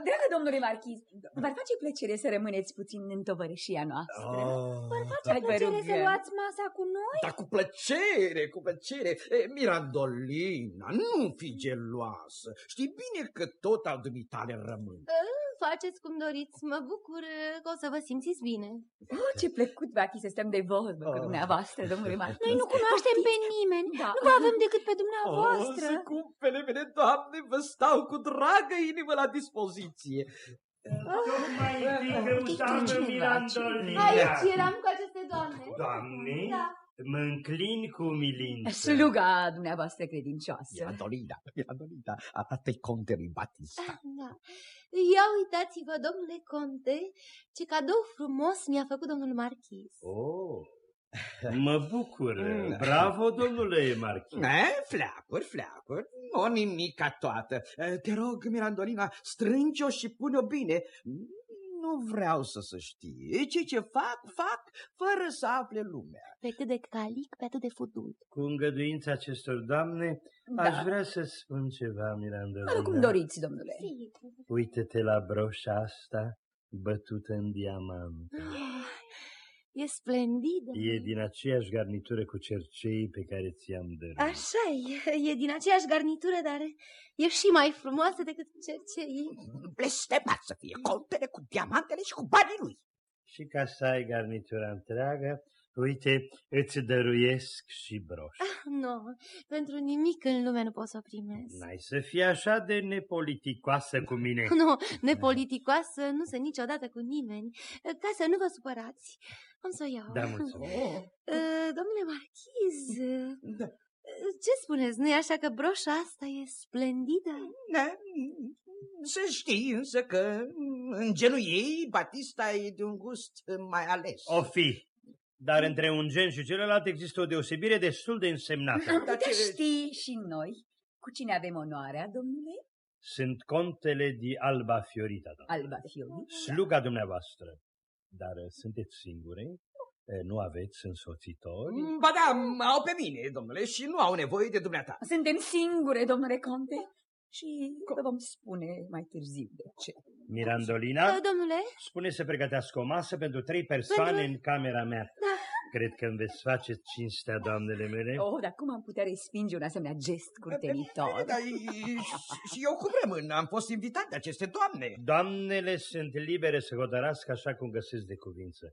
Dragă domnule Marchiz, v-ar face plăcere să rămâneți puțin în tovărășia noastră. Oh, Hai, vă Plăcere să rugăm. luați masa cu noi? dar cu plăcere, cu plăcere. E, Mirandolina, nu fi geloasă. Știi bine că tot al dumitale rămân. Faceți cum doriți. Mă bucur uh, că o să vă simțiți bine. Oh, ce plăcut va fi să stăm de vorbă cu Oh. dumneavoastră, domnule Marchiz. Noi nu cunoaștem pe nimeni. Da. Nu vă avem decât pe dumneavoastră. Oh, scumpele mele, doamne, vă stau cu dragă inimă la dispoziție. Tocmai căutam Cine Mirandolina. Aici eram cu aceste doamne. Doamne, Da. mă înclin cu umilință. Sluga dumneavoastră credincioasă. Mirandolina, Mirandolina, atât conteri Batista. Da. Ia uitați-vă, domnule conte, ce cadou frumos mi-a făcut domnul marchis. Oh, mă bucur. Mm. Bravo, domnule Marchis. E, fleacuri, fleacuri, o nimica toată. E, Te rog, Mirandolina, strânge-o și pune-o bine. Nu vreau să se știe. Ce ce fac, fac, fără să afle lumea. Pe cât de calic, pe atât de fudul. Cu îngăduința acestor doamne, Da. aș vrea să spun ceva, Mirandolina. Cum doriți, domnule. Sigur. Uite-te la broșa asta, bătută în diamant. Ah, E splendidă. E din aceeași garnitură cu cerceii pe care ți-am dăruit. Așa e, e din aceeași garnitură, dar e și mai frumoasă decât cerceii. Blestemat să fie contele cu diamantele și cu banii lui. Și ca să ai garnitura întreagă, uite, îți dăruiesc și broșa. Nu, pentru nimic în lume nu pot să o primesc. N-ai să fii așa de nepoliticoasă cu mine. Nu, nepoliticoasă, nu sunt niciodată cu nimeni. Ca să nu vă supărați, am să o iau. Da, mulțumesc. Oh, Uh, Domnule Marchiz, da. ce spuneți? Nu-i așa că broșa asta e splendidă? Da, să știi însă că în genul ei Batista e de un gust mai ales. O fi. Dar între un gen și celălalt există o deosebire destul de însemnată. Am Dar putea ce- ști și noi cu cine avem onoarea, domnule? Sunt contele di Alba Fiorita, doamnă. Alba Fiori. Sluga dumneavoastră. Dar uh, sunteți singure? Uh, Nu aveți însoțitori? Ba da, au pe mine, domnule, și nu au nevoie de dumneata. Suntem singure, domnule conte, și vă vom spune mai târziu de ce. Mirandolina, Uh, Domnule, spune să pregătească o masă pentru trei persoane Pentru- în camera mea. Da. Cred că îmi veți face cinstea, doamnele mele. Oh, dar cum am putea respinge un asemenea gest curtenitor? Dar și- și eu cum rămân? Am fost invitat de aceste doamne. Doamnele sunt libere să hotărască așa cum găsesc de cuvință.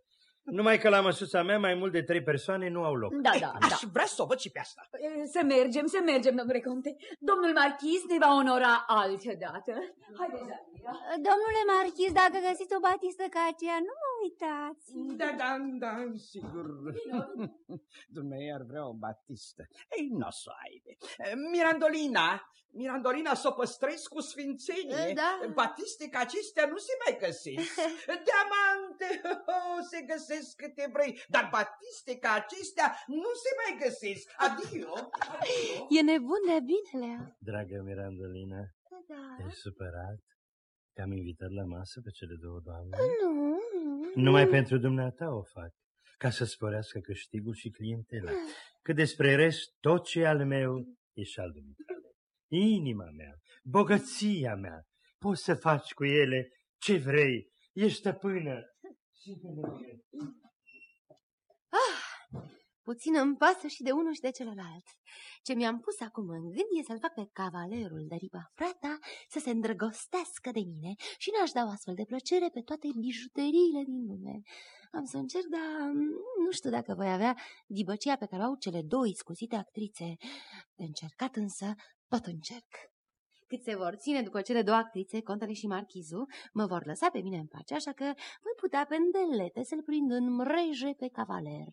Numai că la măsuța mea mai mult de trei persoane nu au loc. Da, da, da. Aș vrea să o văd și pe asta. Eh, Să mergem, să mergem, domnule conte. Domnul marchis ne va onora altă dată. Haideți, Adria. Domnule Marchis, dacă găsiți o batistă ca aceea, nu mă uitați. Da, da, da, sigur. Dumnezeu ar vrea o batistă. Ei, nu o să o aibă. Mirandolina, Mirandolina să o păstrezi cu sfințenie. Da. Batiste ca acestea nu se mai găsesc. Diamante oh, se găsesc câte vrei, dar batiste ca acestea nu se mai găsesc. Adio, adio. e nebun de binele. Dragă Mirandolina, Da. te-ai supărat că am invitat la masă pe cele două doamne? Nu, Numai pentru dumneata o fac, ca să sporească câștigul și clientela. Că despre rest, tot ce e al meu e și al dumitale. Inima mea, bogăția mea, poți să faci cu ele ce vrei, ești stăpână. Și de mine. puțin îmi pasă și de unul și de celălalt. Ce mi-am pus acum în gând e să-l fac pe cavalerul de riba frata să se îndrăgostească de mine și n-aș da o astfel de plăcere pe toate bijuteriile din lume. Am să încerc, dar nu știu dacă voi avea dibăcia pe care au cele două iscusite actrițe. De încercat însă, tot încerc. Cât se vor ține după cele două actrițe, contele și marchizul, mă vor lăsa pe mine în pace, așa că voi putea pendelete să-l prind în mreje pe cavaler.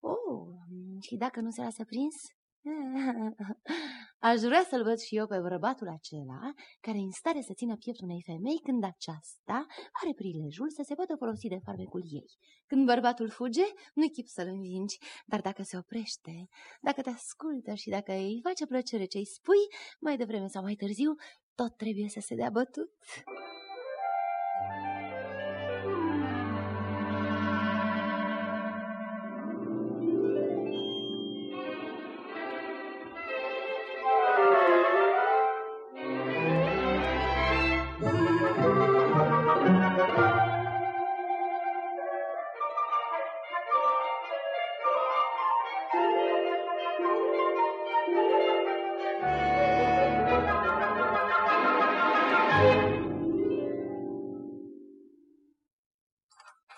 Oh, și dacă nu se lasă prins? Aș vrea să-l văd și eu pe bărbatul acela care e în stare să țină pieptul unei femei când aceasta are prilejul să se poată folosi de farmecul ei. Când bărbatul fuge, nu-i chip să-l învingi, dar dacă se oprește, dacă te ascultă și dacă îi face plăcere ce-i spui, mai devreme sau mai târziu, tot trebuie să se dea bătut.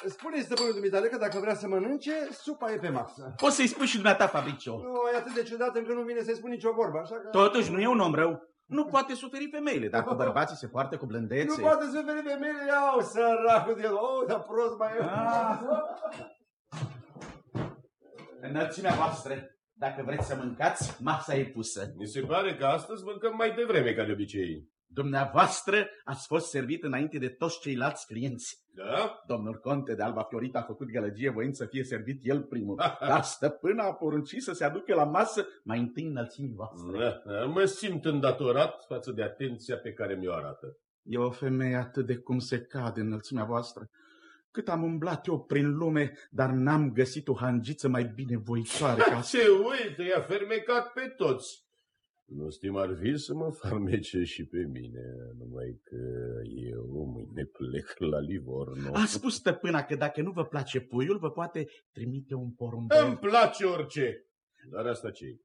Spune-ți stăpânul dumitale că dacă vrea să mănânce, supa e pe masă. Poți să-i spui și dumneata, Fabricio. Nu, e atât de ciudat încât nu vine să-i spun nicio vorbă, așa că... Totuși, nu e un om rău. Nu poate suferi femeile dacă bărbații se poartă cu Nu blândețe. poate să vede femeile, iau, săracul de el, oh, dar prost mai e. Ah. Înălțimea voastră, dacă vreți să mâncați, masa e pusă. Mi se pare că astăzi mâncăm mai devreme ca de obicei. Dumneavoastră ați fost servit înainte de toți ceilalți clienți. Da? Domnul conte de Alba Florita a făcut gălăgie voind să fie servit el primul, dar stăpâna a poruncit să se aducă la masă mai întâi înălțimii voastre. Da, da, Mă simt îndatorat față de atenția pe care mi-o arată. E o femeie atât de cum se cade înălțimea voastră. Cât am umblat eu prin lume, dar n-am găsit o hangiță mai binevoitoare ca Se uită, i-a fermecat pe toți. Nu stim ar fi să mă farmece și pe mine, numai că eu mâine plec la Livorno. A spus stăpâna că dacă nu vă place puiul, vă poate trimite un porumbel. Îmi place orice. Dar asta ce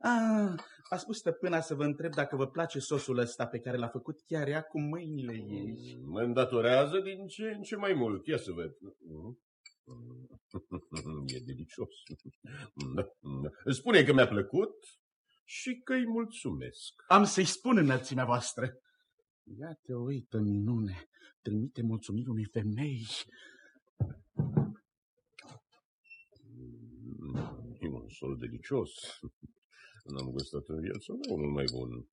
A, a spus stăpâna să vă întreb dacă vă place sosul ăsta pe care l-a făcut chiar ea cu mâinile ei. Mă îndatorează din ce în ce mai mult. Ia să văd. E delicios. Da, da. Spune că mi-a plăcut și că îi mulțumesc. Am să-i spun înălțimea voastră. Ia te uită, minune, trimite mulțumiri unei femei. E un sol delicios. N-am gustat în viața mea unul mai bun.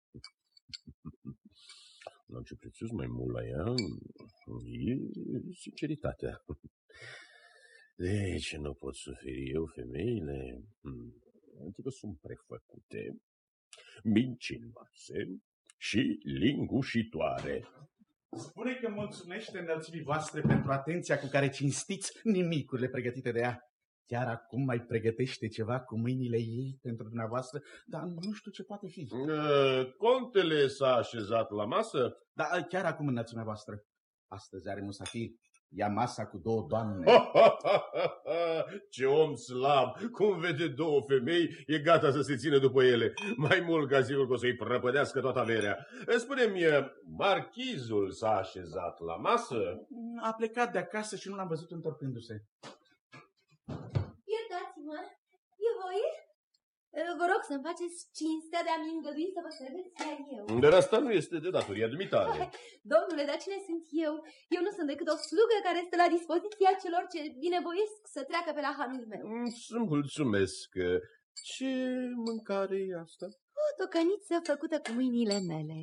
Dar ce prețos mai mult la ea e sinceritatea. De ce nu pot suferi eu femeile? Hmm, Pentru că sunt prefăcute, mincinoase și lingușitoare. Spune că mulțumește înălțimii voastre pentru atenția cu care cinstiți nimicurile pregătite de ea. Chiar acum mai pregătește ceva cu mâinile ei pentru dumneavoastră, dar nu știu ce poate fi. Uh, Contele s-a așezat la masă? Dar chiar acum înălțimea voastră. Astăzi are musafir. Ia masa cu două doamne. Ce om slab! Cum vede două femei, e gata să se țină după ele. Mai mult ca sigur că o să-i prăpădească toată averea. Spune-mi, marchizul s-a așezat la masă? A plecat de acasă și nu l-am văzut întorcându-se. Iertați-mă, e voie? Vă rog să-mi faceți cinstea de a-mi îngădui să vă servesc chiar eu. Dar asta nu este de datoria dumitale. Domnule, dar cine sunt eu? Eu nu sunt decât o slugă care stă la dispoziția celor ce binevoiesc să treacă pe la hanul meu. Îți mulțumesc. Ce mâncare e asta? O tocăniță făcută cu mâinile mele.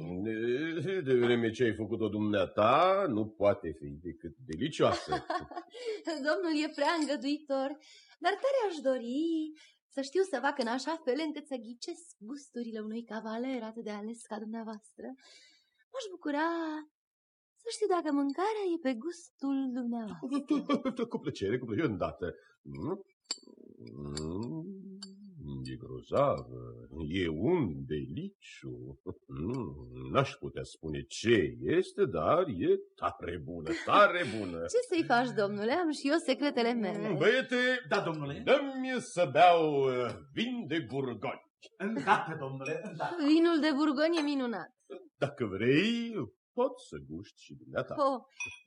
De vreme ce ai făcut-o dumneata, nu poate fi decât delicioasă. Domnul e prea îngăduitor, dar tare aș dori să știu să fac în așa fel încât să ghicesc gusturile unui cavaler atât de ales ca dumneavoastră. M-aș bucura să știu dacă mâncarea e pe gustul dumneavoastră. cu plăcere, cu plăcere, îndată. Mm, mm, E grozavă, e un deliciu. Nu, n-aș putea spune ce este, dar e tare bună, tare bună. Ce să-i faci, domnule? Am și eu secretele mele. Băiete, Da, domnule. dă-mi să beau uh, vin de burgoni. Îndată, domnule, îndată. Vinul de Burgoni e minunat. Dacă vrei, pot să guști și dumneata. Oh,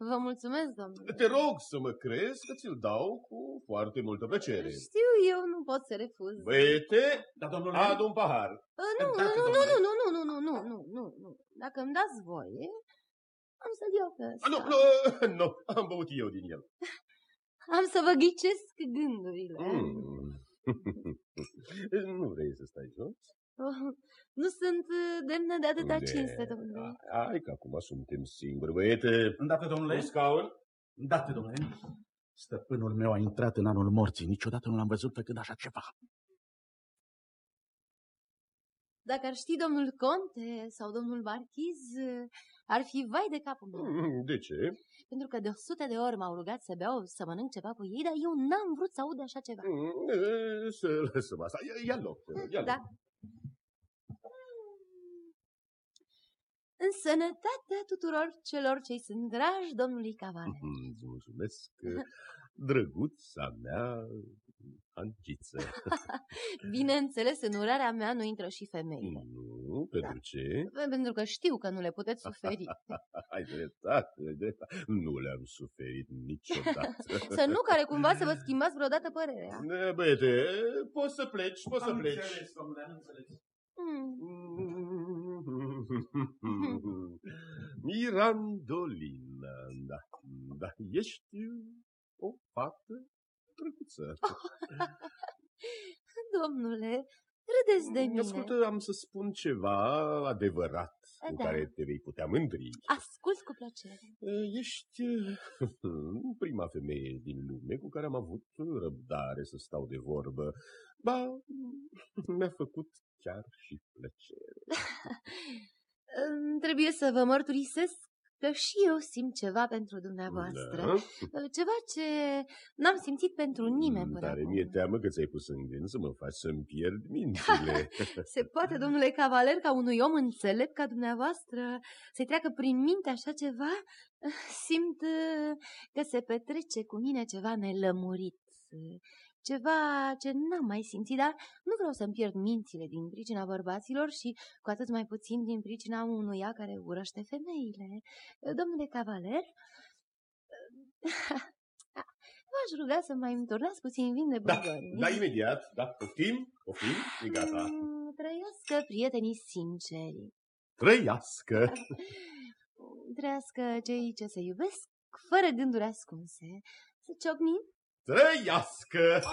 vă mulțumesc, domnule. Te rog să mă crezi că ți-l dau cu foarte multă plăcere. Știu, eu nu pot să refuz. Băiete, Da, domnule. adu un pahar. Uh, nu, nu, Îndată, nu, nu, domnule. nu, nu, nu, nu, nu, nu, nu, nu. Dacă îmi dați voie, am să-l iau pe ăsta. Ah, Nu, nu, nu, am băut eu din el. Am să vă ghicesc gândurile. Mm. nu vrei să stai jos? Oh, nu sunt uh, demnă de atâta De- cinste, domnule. Hai că acum suntem singuri, băiete. Îndată, domnule. Un scaun? Îndată, domnule. Stăpânul meu a intrat în anul morții. Niciodată nu l-am văzut făcând așa ceva. Dacă ar ști domnul conte sau domnul marchiz, uh, ar fi vai de capul meu. Mm, De ce? Pentru că de o sută de ori m-au rugat să beau, să mănânc ceva cu ei, dar eu n-am vrut să aud așa ceva. Mm, e, Să lăsăm asta. Ia- Ia loc, ia loc. În sănătatea tuturor celor ce sunt dragi domnului Cavale. Mm, Îți mulțumesc, drăguța mea, Angiță. Bineînțeles, în urarea mea nu intră și femeile. Nu, pentru ce? Pentru că știu că nu le puteți suferi. Ai dreptate, ai dreptate. Nu le-am suferit niciodată. Să nu care cumva să vă schimbați vreodată părerea. Ne, Băiete, poți să pleci, poți să Am pleci. înțeles, domnule, am înțeles. Mm. Mirandolina, da, da, ești o fată drăguță. Domnule, râdeți de mine. Ascultă, am să spun ceva adevărat cu Da. care te vei putea mândri. Ascult cu plăcere. Ești prima femeie din lume cu care am avut răbdare să stau de vorbă. Ba, mi-a făcut chiar și plăcere. Îmi Trebuie să vă mărturisesc că și eu simt ceva pentru dumneavoastră. Da? Ceva ce n-am simțit pentru nimeni până Dar acum. mi-e teamă că ți-ai pus în gând să mă faci să-mi pierd mințile. Se poate, domnule cavaler, ca unui om înțelept ca dumneavoastră să-i treacă prin minte așa ceva? Simt uh, că se petrece cu mine ceva nelămurit. Ceva ce n-am mai simțit, dar nu vreau să-mi pierd mințile din pricina bărbaților și cu atât mai puțin din pricina unuia care urăște femeile. Domnule cavaler, v-aș ruga să mai îmi turnați puțin vin de Da, burgoni. da, imediat. Da, poftim, poftim, e gata. Mm, Trăiască prietenii sinceri. Trăiască! Trăiască cei ce se iubesc, fără gânduri ascunse. Să ciocnim? Trăiască!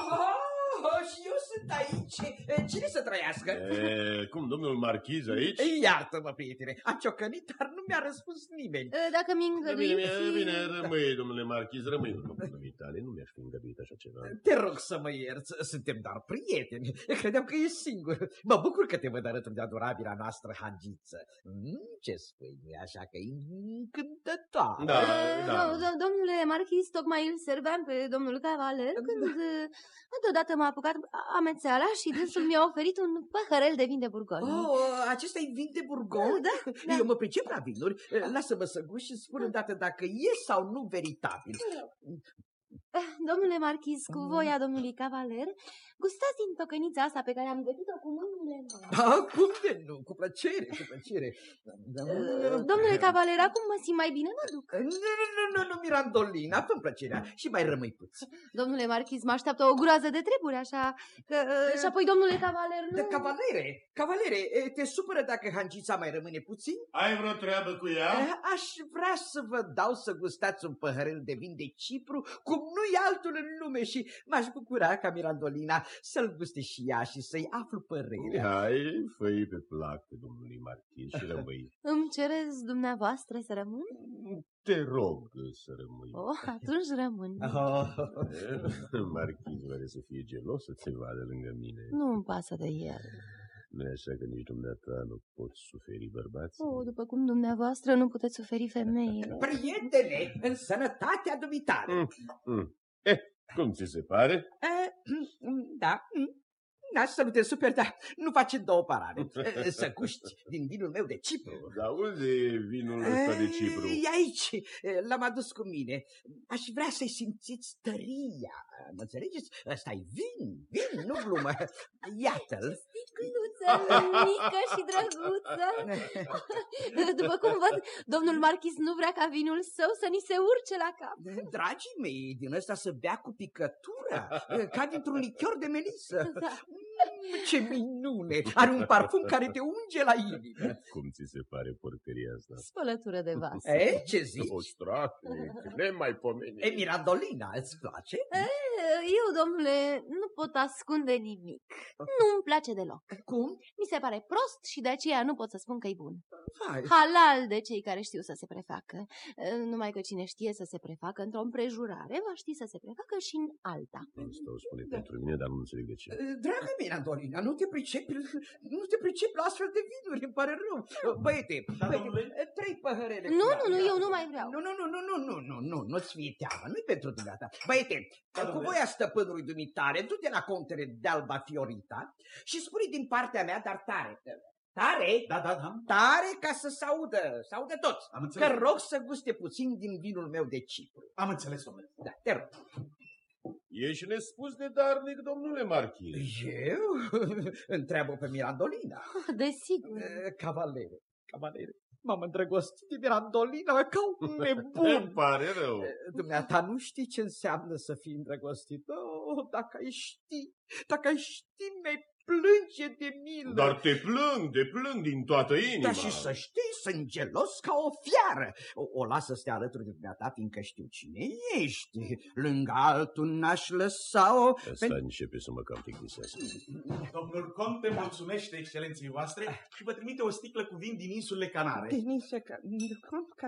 Oh, și eu sunt aici. E, Cine să trăiască? E, cum, domnul marchiz aici? Ei, Iartă-mă, prietene, am ciocănit, dar nu mi-a răspuns nimeni. Dacă mi Bine, îngăduiți... bine, bine, rămâi, domnule marchiz, rămâi. Domnule tale, nu mi-aș fi îngăduit așa ceva. Te rog să mă ierți, suntem doar prieteni. Credeam că ești singur. Mă bucur că te văd alături de adorabila noastră hangiță. Mm, ce spui, nu așa că e încântătoare? Da, Eh, da. nu, do- Domnule marchis, tocmai îl serveam pe domnul cavaler când eh, deodată m-a apucat amețeala și dânsul mi-a oferit un păhărel de vin de burgoni. Oh, acesta e vin de burgon? Da, da. Eu mă pricep la vinuri. Lasă-mă să gust și spun îndată dacă e sau nu veritabil. Eh, Domnule marchis, cu voia domnului cavaler, gustați din tocănița asta pe care am gătit-o cu mâinile mele. Ah, cum de nu? Cu plăcere, cu plăcere. Eh, Domnule cavaler, acum mă simt mai bine, mă duc. Nu, nu, nu, nu, nu, Mirandolina, fă plăcerea și mai rămâi puțin. Domnule marchis, mă așteaptă o groază de treburi, așa că... eh, Și apoi, domnule cavaler, nu... De cavalere, cavalere, e, te supără dacă hancița mai rămâne puțin? Ai vreo treabă cu ea? Eh, Aș vrea să vă dau să gustați un păhărel de vin de Cipru, cum nu-i altul în lume și m-aș bucura ca Mirandolina să-l guste și ea și să-i aflu părerea. Hai, fă-i pe plac pe domnului marchiz și rămâi. Îmi cereți dumneavoastră să rămân? Te rog să rămâi. Oh, atunci rămân. Oh. Marchiz vrea să fie gelos să te vadă lângă mine. Nu-mi pasă de el. Nu e așa că nici dumneata nu poți suferi bărbați? Oh, după cum dumneavoastră nu puteți suferi femeile. Prietene, în sănătatea dumitare. Mm, mm. Eh, cum ți se pare? Eh, Da, Da, să nu te super, dar nu face două parade. Să guști din vinul meu de Cipru. Dar unde e vinul ăsta de Cipru? E aici, l-am adus cu mine. Aș vrea să-i simțiți tăria. Mă înțelegeți? ăsta e vin, vin, nu glumă. Iată-l. Sticluță mică și drăguță. După cum văd, domnul marchis nu vrea ca vinul său să ni se urce la cap. Dragii mei, din ăsta să bea cu picătură, ca dintr-un lichior de melisă. Da. Mm, Ce minune! Are un parfum care te unge la inimă. Cum ți se pare porcăria asta? Spălătură de vas. E, ce zici? O strașnic, nemaipomenit. E, Mirandolina, îți place? Eu, domnule, nu pot ascunde nimic. Nu-mi place deloc. Cum? Mi se pare prost și de aceea nu pot să spun că e bun. Hai. Halal de cei care știu să se prefacă. Numai că cine știe să se prefacă într-o împrejurare, va ști să se prefacă și în alta. Asta o spune pentru mine, dar nu înțeleg de ce. Dragă Mirandolina, nu te pricepi, nu te pricepi la astfel de vinuri, îmi pare rău. Băiete, Da, băiete, domnule? trei păhărele. Nu, cu nu, nu, lapte. eu nu mai vreau. Nu, nu, nu, nu, nu, nu, nu, nu, nu-ți fie teamă, nu-i pentru dumneata. Băiete, Da, cu domnule. Voia stăpânului dumitare, du-te la contele de Alba Fiorita și spune din partea mea, dar tare, tare, Da, da, da. tare ca să se audă, să audă toți. Am înțeles. Că rog să guste puțin din vinul meu de Cipru. Am înțeles, domnule. Da, te rog. Ești nespus de darnic, domnule marchis. Eu? Întreabă pe Mirandolina. Desigur. Eh, Cavalere, cavalere, m-am îndrăgostit de Mirandolina ca un nebun. Îmi pare rău. Eh, Dumneata nu știi ce înseamnă să fii îndrăgostit. Oh, dacă ai ști, dacă ai ști, mi-ai plânge de milă. Dar te plâng, te plâng din toată inima. Dar și să știi, sunt gelos ca o fiară. O, o las să stea alături de dumneata, fiindcă știu cine ești. Lângă altul n-aș lăsa-o. Asta începe să mă cam plictisească. Domnul Conte mulțumește excelenției voastre și vă trimite o sticlă cu vin din insulele Canare. Denise, că, cum, că,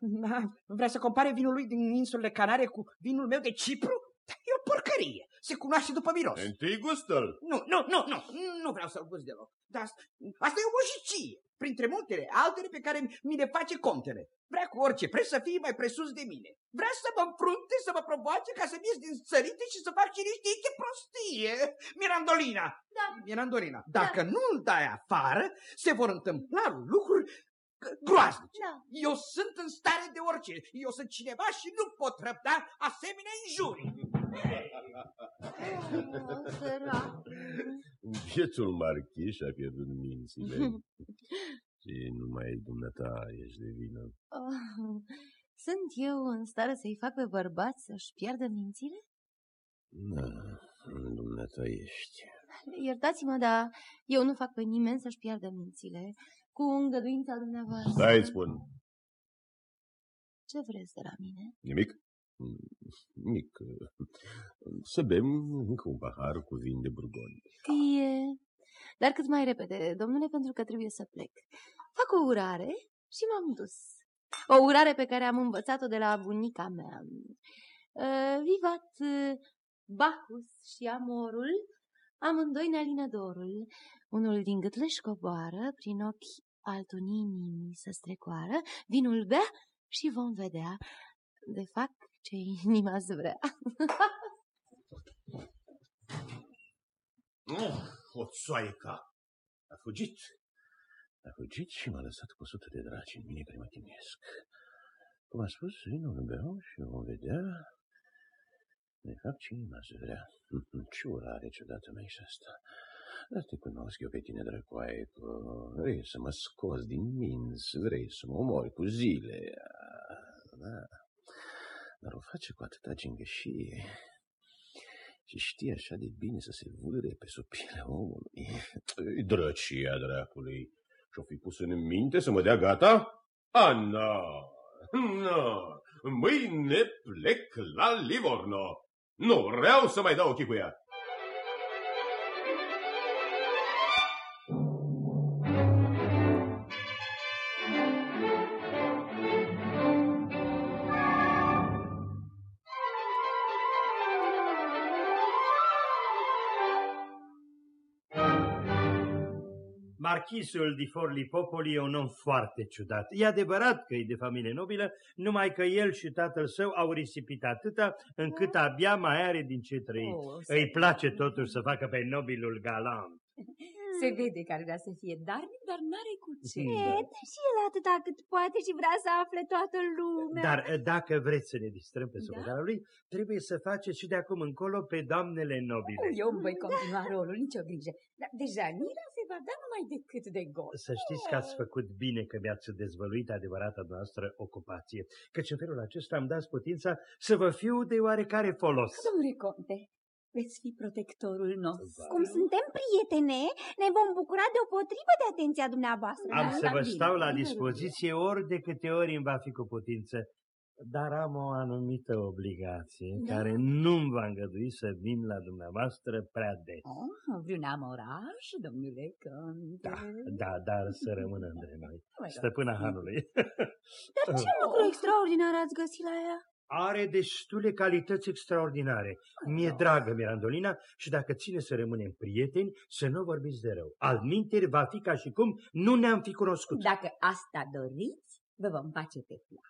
da, vrea să compare vinul lui din insulele Canare cu vinul meu de Cipru? E o porcărie. Se cunoaște după miros. Întâi gustă-l. Nu, nu, nu, nu, nu vreau să-l gust deloc. Dar asta, asta e o mojicie, printre multele altele pe care mi le face contele. Vrea cu orice preț să fie mai presus de mine. Vrea să mă înfrunte, să mă provoace ca să-mi ies din țărite și să fac cine știe ce prostie. Mirandolina! Da. Mirandolina, dacă nu-l dai afară, se vor întâmpla lucruri groaznice. Da. Eu sunt în stare de orice. Eu sunt cineva și nu pot răbda asemenea injurii. Oh, sărac. Bietul marchis și-a pierdut mințile. și numai dumneata ești de vină. Oh, Sunt eu în stare să-i fac pe bărbați să-și piardă mințile? Da, dumneata ești. Iertați-mă, dar eu nu fac pe nimeni să-și piardă mințile. Cu îngăduința dumneavoastră. Stai, îți spun. Ce vreți de la mine? Nimic? Nimic. Să bem încă un pahar cu vin de burgoni. Fie. Dar cât mai repede, domnule, pentru că trebuie să plec. Fac o urare și m-am dus. O urare pe care am învățat-o de la bunica mea. Uh, vivat uh, Bacchus și amorul, amândoi ne alină dorul. Unul din gât își coboară, prin ochi altul în inimii să strecoară, vinul bea și vom vedea de fac ce inima-ți vrea. Oh, o țoaica. A fugit. A fugit și m-a lăsat cu o sută de draci în mine care mă chinuiesc. Cum a spus, vinul beau și vom vedea de fapt ce inima se vrea. Ce urare ciudată mai și asta. Dar te cunosc eu pe tine, drăcoaie, că vrei să mă scoți din minți, vrei să mă omori cu zile. Da. Dar o face cu atâta gingășie și știe așa de bine să se vâre pe sub pielea omului. Drăcia dracului. Și-o fi pus în minte să mă dea gata? A, nu, nu. Mâine plec la Livorno. Nu vreau să mai dau ochii cu ea. Marchisul di Forli Popoli e un om foarte ciudat. E adevărat că e de familie nobilă, numai că el și tatăl său au risipit atâta încât abia mai are din ce trăi. Oh, Îi place totuși să facă pe nobilul galant. Se vede că ar vrea să fie darnic, dar n-are cu ce. Da. E, dar și el atâta cât poate și vrea să afle toată lumea. Dar eh, dacă vreți să ne distrăm pe socoteala lui, trebuie să faceți și de acum încolo pe doamnele nobile. Eu îmi voi continua rolul, nicio grijă. Dar deja Nira se va da numai decât de gol. Să știți că ați făcut bine că mi-ați dezvăluit adevărata noastră ocupație, căci în felul acesta am dat putința să vă fiu de oarecare folos. Domnule Conte, veți fi protectorul nostru. Cum suntem prietene, ne vom bucura deopotrivă de atenția dumneavoastră. Am Da, să da, vă bine, stau la bine, dispoziție ori de câte ori îmi va fi cu putință, dar am o anumită obligație Da. care nu-mi va îngădui să vin la dumneavoastră prea des. Oh, vreun amoraj, domnule Conte? Da, da, dar să rămână între noi. Mai Stăpâna Hanului. Dar ce lucru extraordinar ați găsit la ea? Are destule calități extraordinare. Mi-e dragă Mirandolina și dacă ține să rămânem prieteni, să nu vorbiți de rău. Al minteri va fi ca și cum nu ne-am fi cunoscut. Dacă asta doriți, vă vom face pe plac.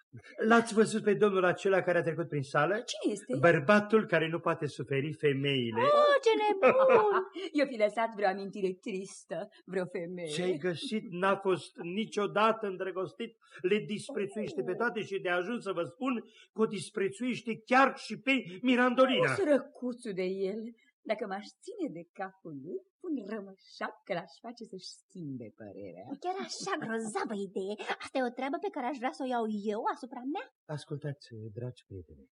L-ați văzut pe domnul acela care a trecut prin sală? Cine este? Bărbatul care nu poate suferi femeile. Oh, ce nebun! Eu fi lăsat vreo amintire tristă, vreo femeie. Ce-ai găsit n-a fost niciodată îndrăgostit, le disprețuiește pe toate și de ajuns să vă spun că o disprețuiește chiar și pe Mirandolina. O sărăcuțul de el. Dacă m-aș ține de capul lui, pun rămășat că l-aș face să-și schimbe părerea. Chiar așa grozavă idee. Asta e o treabă pe care aș vrea să o iau eu asupra mea. Ascultați, dragi prieteni,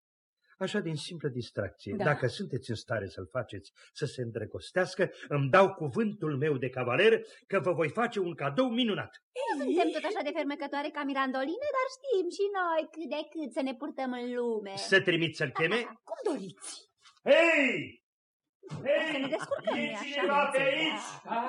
așa din simplă distracție, Da. dacă sunteți în stare să-l faceți să se îndrăgostească, îmi dau cuvântul meu de cavaler că vă voi face un cadou minunat. Suntem tot așa de fermecătoare ca Mirandoline, dar știm și noi cât de cât să ne purtăm în lume. Să trimit să-l cheme? Cum doriți? Hei! Să ne Hei! descurcăm, E nu-i așa? cineva pe aici? A,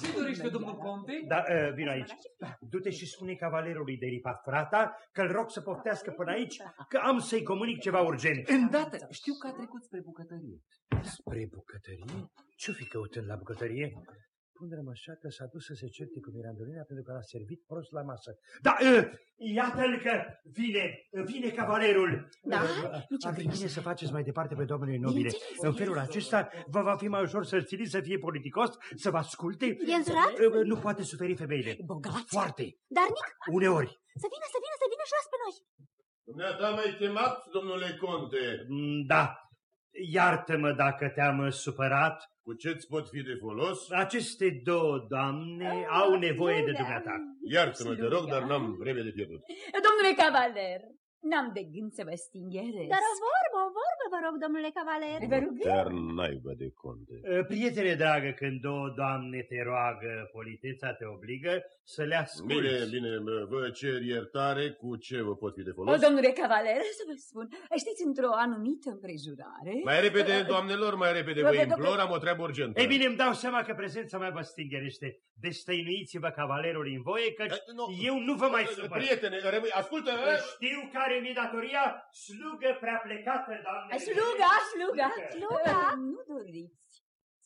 ce dorește domnul Conte? Da, uh, vino aici. Du-te și spune cavalerului de ripa frata că-l rog să poftească până aici, că am să-i comunic ceva urgent. Îndată, știu că a trecut spre bucătărie. Spre bucătărie? Ce-o fi căutând la bucătărie? Punem așa că s-a dus să se certe cu Mirandolina pentru că l-a servit prost la masă. Da, uh, iată-l că vine, vine cavalerul. Da? Uh, Nici Ar fi grijă. bine să faceți mai departe pe domnule nobile. Bineînțeles, În felul acesta vă va fi mai ușor să-l ținiți să fie politicos, să vă asculte. E însurat? Uh, Nu poate suferi femeile. Bogați? Foarte. Dar Nic, Uneori. să vină, să vină, să vină jos pe noi. Dumneata m-ai chemat, domnule Conte. Mm, Da. Iartă-mă dacă te-am supărat. Cu ce-ți pot fi de folos? Aceste două doamne au nevoie de dumneata. Iartă-mă, te rog, dar n-am vreme de pierdut. Domnule cavaler, n-am de gând să vă stingheresc. Dar o vorbă, o vorbă, vă rog, domnule cavaler. Vă rugăm. Dar naibă de conte. Uh, Prietene dragă, când două doamne te roagă, politeța te obligă să le asculti. Bine, bine, mă, vă cer iertare, cu ce vă pot fi de O, folos? domnule cavaler, să vă spun, știți, într-o anumită împrejurare... Mai repede, doamnelor, mai repede, vă Vă- vă- implor, am o treabă urgentă. Ei bine, îmi dau seama că prezența mea vă stingerește. Destăinuiți-vă cavalerului în voie, că Eh, nu. eu nu vă mai supăr. Prietene, rămâi, ascultă! Știu care mi datoria, slugă prea plecată, doamne. Sluga, sluga! Sluga? Nu doriți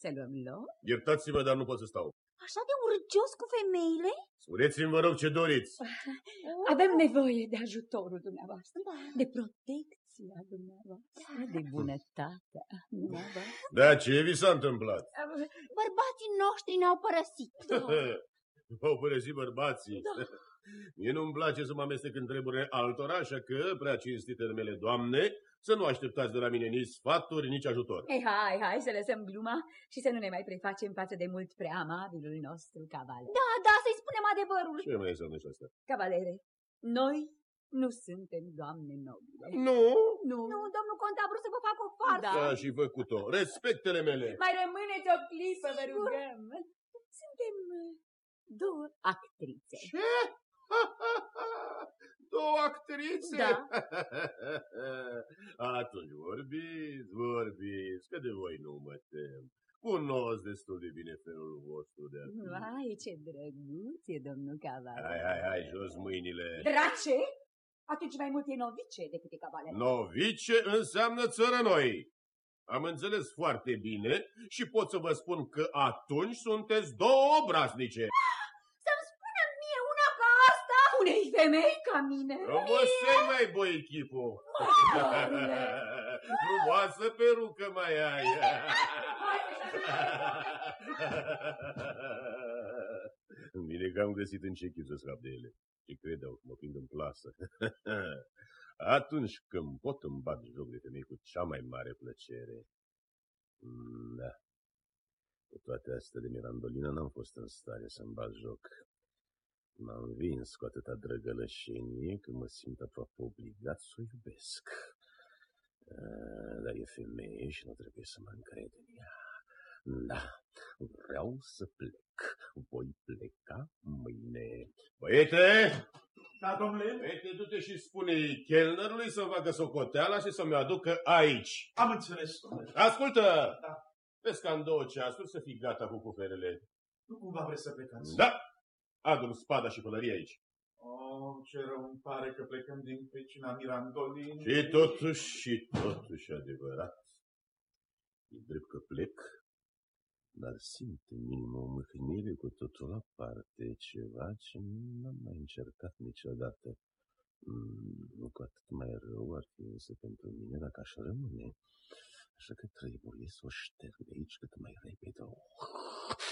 să luăm loc? Iertați-mă, dar nu pot să stau. Așa de urgios cu femeile? Spuneți-mi, vă rog, ce doriți. Avem nevoie de ajutorul dumneavoastră, de protecția dumneavoastră, de bunătatea dumneavoastră. Da, ce vi s-a întâmplat? Bărbații noștri ne-au părăsit. Au părăsit bărbații. Da. Mie nu-mi place să mă amestec în treburile altora, așa că, prea cinstitele mele doamne, să nu așteptați de la mine nici sfaturi, nici ajutor. Ei, hai, hai să lăsăm gluma și să nu ne mai prefacem față de mult prea amabilul nostru cavaler. Da, da, să-i spunem adevărul. Ce mai înseamnă și asta? Cavalere, noi nu suntem doamne nobile. Nu, Nu. Nu, domnul conte a vrut să vă facă o farsă. Da. ca și făcut-o. Respectele mele. Mai rămâneți o clipă, vă rugăm. Suntem uh, două actrițe. Ce? Două actrițe? Da. Atunci vorbiți, vorbiți, că de voi nu mă tem. Cunosc destul de bine felul vostru de a fi. Vai, ce drăguț e domnul cavaler. Hai, hai, hai, jos mâinile. Drace? Atunci mai mult e novice decât e cavaler. Novice înseamnă țărănoi. Am înțeles foarte bine și pot să vă spun că atunci sunteți două obraznice. unei femei ca mine. Frumosei mai boi chipul. Frumoasă perucă mai ai. Bine că am găsit în ce chip să scap de ele. Ce credeau că mă prind în plasă. Atunci când pot îmi bat joc de femei cu cea mai mare plăcere. Mm, Da. Cu toate astea de mirandolină n-am fost în stare să-mi bat joc. M-am vins cu atâta drăgălășenie că mă simt aproape obligat să o iubesc. Ah, Dar e femeie și nu trebuie să mă încred în ea. Da, vreau să plec. Voi pleca mâine. Băiete! Da, domnule? Băiete, du-te și spune chelnerului să facă socoteala și să-mi aducă aici. Am înțeles, domnule. Ascultă! Da. Vezi ca în două ceasuri să fii gata cu cuferele. Nu cumva vreți să plecați? Da! Adu-mi spada și pălăria aici. Oh, ce rău îmi pare că plecăm din pecina Mirandolin. Și totuși, și totuși adevărat. E drept că plec, dar simt în inimă o mâhnire cu totul aparte, ceva ce n-am mai încercat niciodată. Mm, cu atât mai rău ar fi însă pentru mine dacă aș rămâne. Așa că trebuie să o șterg de aici cât mai repede. Oh.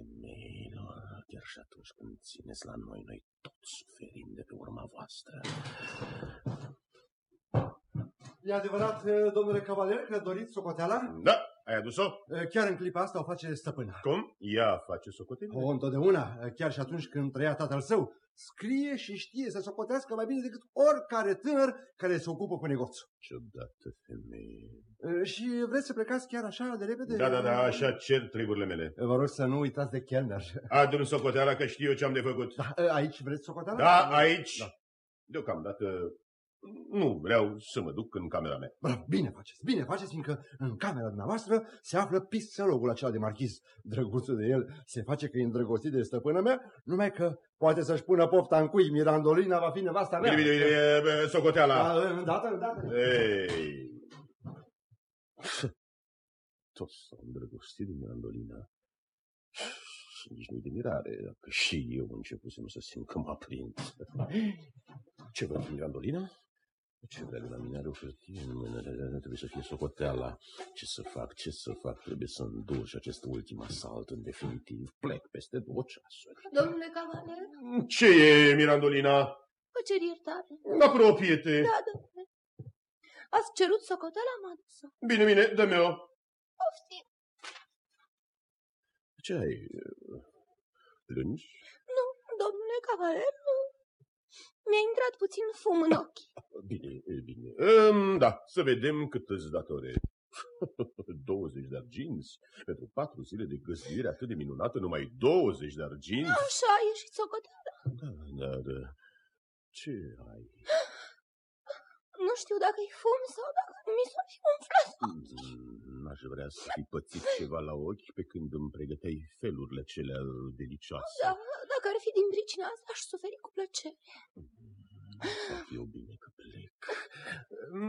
Femeilor, chiar și atunci când țineți la noi, noi toți suferim de pe urma voastră. E adevărat, eh, domnule cavaler, că doriți socoteala? Da, ai adus-o? Eh, Chiar în clipa asta o face stăpâna. Cum? Ea face socotelile? O, întotdeauna, eh, chiar și atunci când trăia tatăl său, scrie și știe să socotească mai bine decât oricare tânăr care se ocupă cu negoțul. Ciudată femeie. Eh, Și vreți să plecați chiar așa de repede? Da, da, da, așa cer treburile mele. Vă rog să nu uitați de chelner. Adu-mi socoteala că știu eu ce am de făcut. Da, eh, aici vreți socoteala? Da, aici. Da. Deocamdată nu vreau să mă duc în camera mea. Bravo, bine faceți, bine faceți, fiindcă în camera dumneavoastră se află pisălogul acela de marchiz. Drăguțul de el se face că e îndrăgostit de stăpâna mea, numai că poate să-și pună pofta în cui, Mirandolina va fi nevasta mea. Bine, bine, bine, bine, socoteala. Da, îndată, îndată. Ei. Toți s-au îndrăgostit de Mirandolina. Și nici nu-i de mirare, dacă și eu începusem să simt că mă aprind. Ce văd în Mirandolina? Ce vrea de la mine are o hârtie în mână, trebuie să fie socoteala. Ce să fac, ce să fac, trebuie să îndur și acest ultim asalt în definitiv. Plec peste două ceasuri. Domnule cavaler, Ce e, Mirandolina? vă cer iertare. Apropie-te. Da, domnule. Ați cerut socoteala, am adus-o. Bine, bine, dă-mi-o. Poftim. Ce ai? Plângi? Nu, domnule cavaler, nu. Mi-a intrat puțin fum în ochi. Bine, e bine. Um, da, să vedem cât îți datore. 20 de arginți? Pentru patru zile de găzduire atât de minunată, numai 20 de arginți? Așa a ieșit socoteala. Da, dar ce ai? Nu știu dacă e fum sau dacă mi s-a fi umflat. Mm, N-aș vrea să fi pățit ceva la ochi pe când îmi pregăteai felurile celea delicioase. Da, dacă ar fi din pricina asta, aș suferi cu plăcere. Să fiu bine că plec.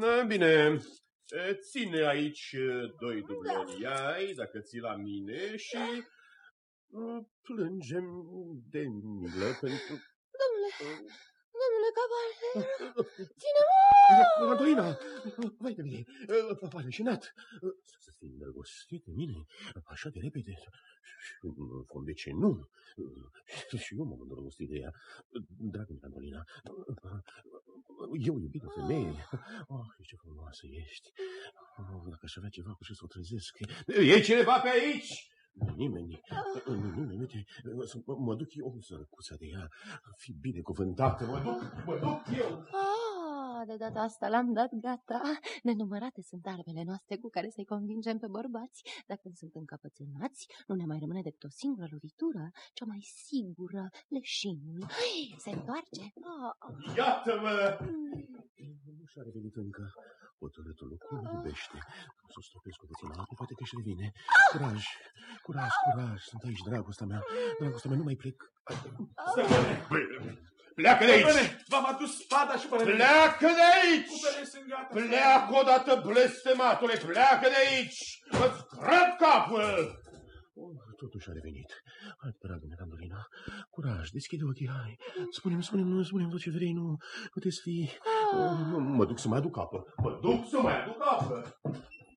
Na, bine, e, ține aici e, doi dubloni ai, dacă ții la mine, și e, plângem de milă pentru... Domnule, domnule cavaler, ține-mă! Mandolina! Vai de mine! Pare leșinat! Să fii îndrăgostit de mine așa de repede. Și, În fond, de ce nu? Și eu m-am îndrăgostit de ea. Dragă Mandolina, eu iubit o femeie. Oh, ce frumoasă ești. Oh, dacă aș avea ceva cu ce să o trezesc. E cineva pe aici? Nimeni, nimeni, uite, să- mă duc eu, sărăcuța de ea, fi binecuvântată, mă duc, mă duc eu. Ah, de data asta l-am dat gata. Nenumărate sunt armele noastre cu care să-i convingem pe bărbați. Dacă sunt încăpățânați, nu ne mai rămâne decât o singură lovitură, cea mai sigură, leșinul. Ai, Se întoarce. Ah, ah. Iată-mă! Mm. Nu și-a revenit încă. Hotărâtul lucru îl iubește. Am să stopesc cu puțin apă, poate că își revine. Curaj, curaj, curaj. Sunt aici, dragostea mea. Dragostea mea, nu mai plec. Pleacă de Stăpâne, aici! v-am adus spada și pălăria. Pleacă de aici! Cupele sunt gata. Pleacă odată, blestematule! Pleacă de aici! Îți grăb capul! Oh, Totuși a revenit. Hai, dragă mea, Andolina, cu curaj, deschide ochii, hai. Spune-mi, spune-mi, spune-mi tot ce vrei, nu puteți fi... Ah. Mă duc să mai aduc apă. Mă duc să mai aduc apă.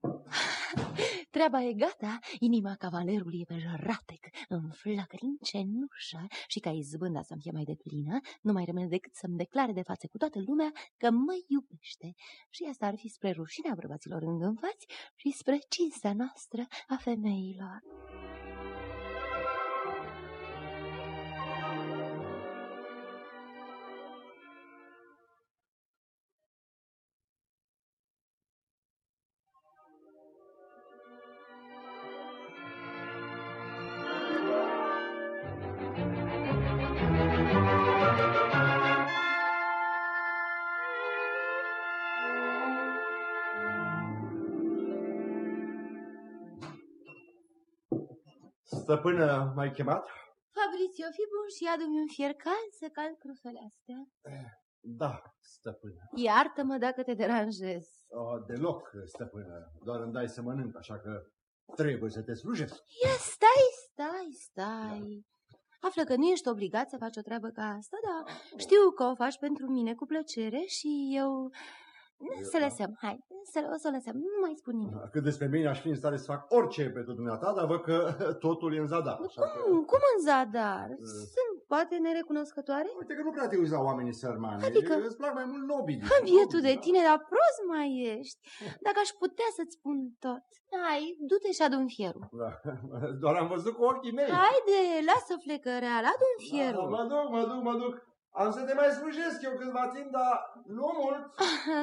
Treaba e gata, inima cavalerului e pe jăratec, în flăcări în cenușă și ca izbânda să-mi fie mai deplină, nu mai rămâne decât să-mi declare de față cu toată lumea că mă iubește. Și asta ar fi spre rușinea bărbaților îngânfați și spre cinstea noastră a femeilor. Stăpână, m-ai chemat? Fabrizio, fi bun și adu-mi un fier cald să calc crufele astea. Da, stăpână. Iartă-mă dacă te deranjez. O, deloc, stăpână. Doar îmi dai să mănânc, așa că trebuie să te slujesc. Ia stai, stai, stai. Află că nu ești obligat să faci o treabă ca asta, dar știu că o faci pentru mine cu plăcere și eu... Să lăsăm, hai, să, o să o lăsăm, nu mai spun nimic. Cât despre mine aș fi în stare să fac orice pentru dumneata, dar văd că totul e în zadar. Așa că... Cum, cum în zadar? Sunt poate nerecunoscătoare? Uite că nu prea te uiți la oamenii sărmani. Adică? Îți plac mai mult nobili. Bietul de tine, dar prost mai ești. Dacă aș putea să-ți spun tot. Hai, du-te și adu-mi fierul. Da. Doar am văzut cu ochii mei. Haide, lasă flecăreala, adu-mi fierul. Da, mă duc, mă duc, mă duc. Am să te mai slujesc eu câtva timp, dar nu mult.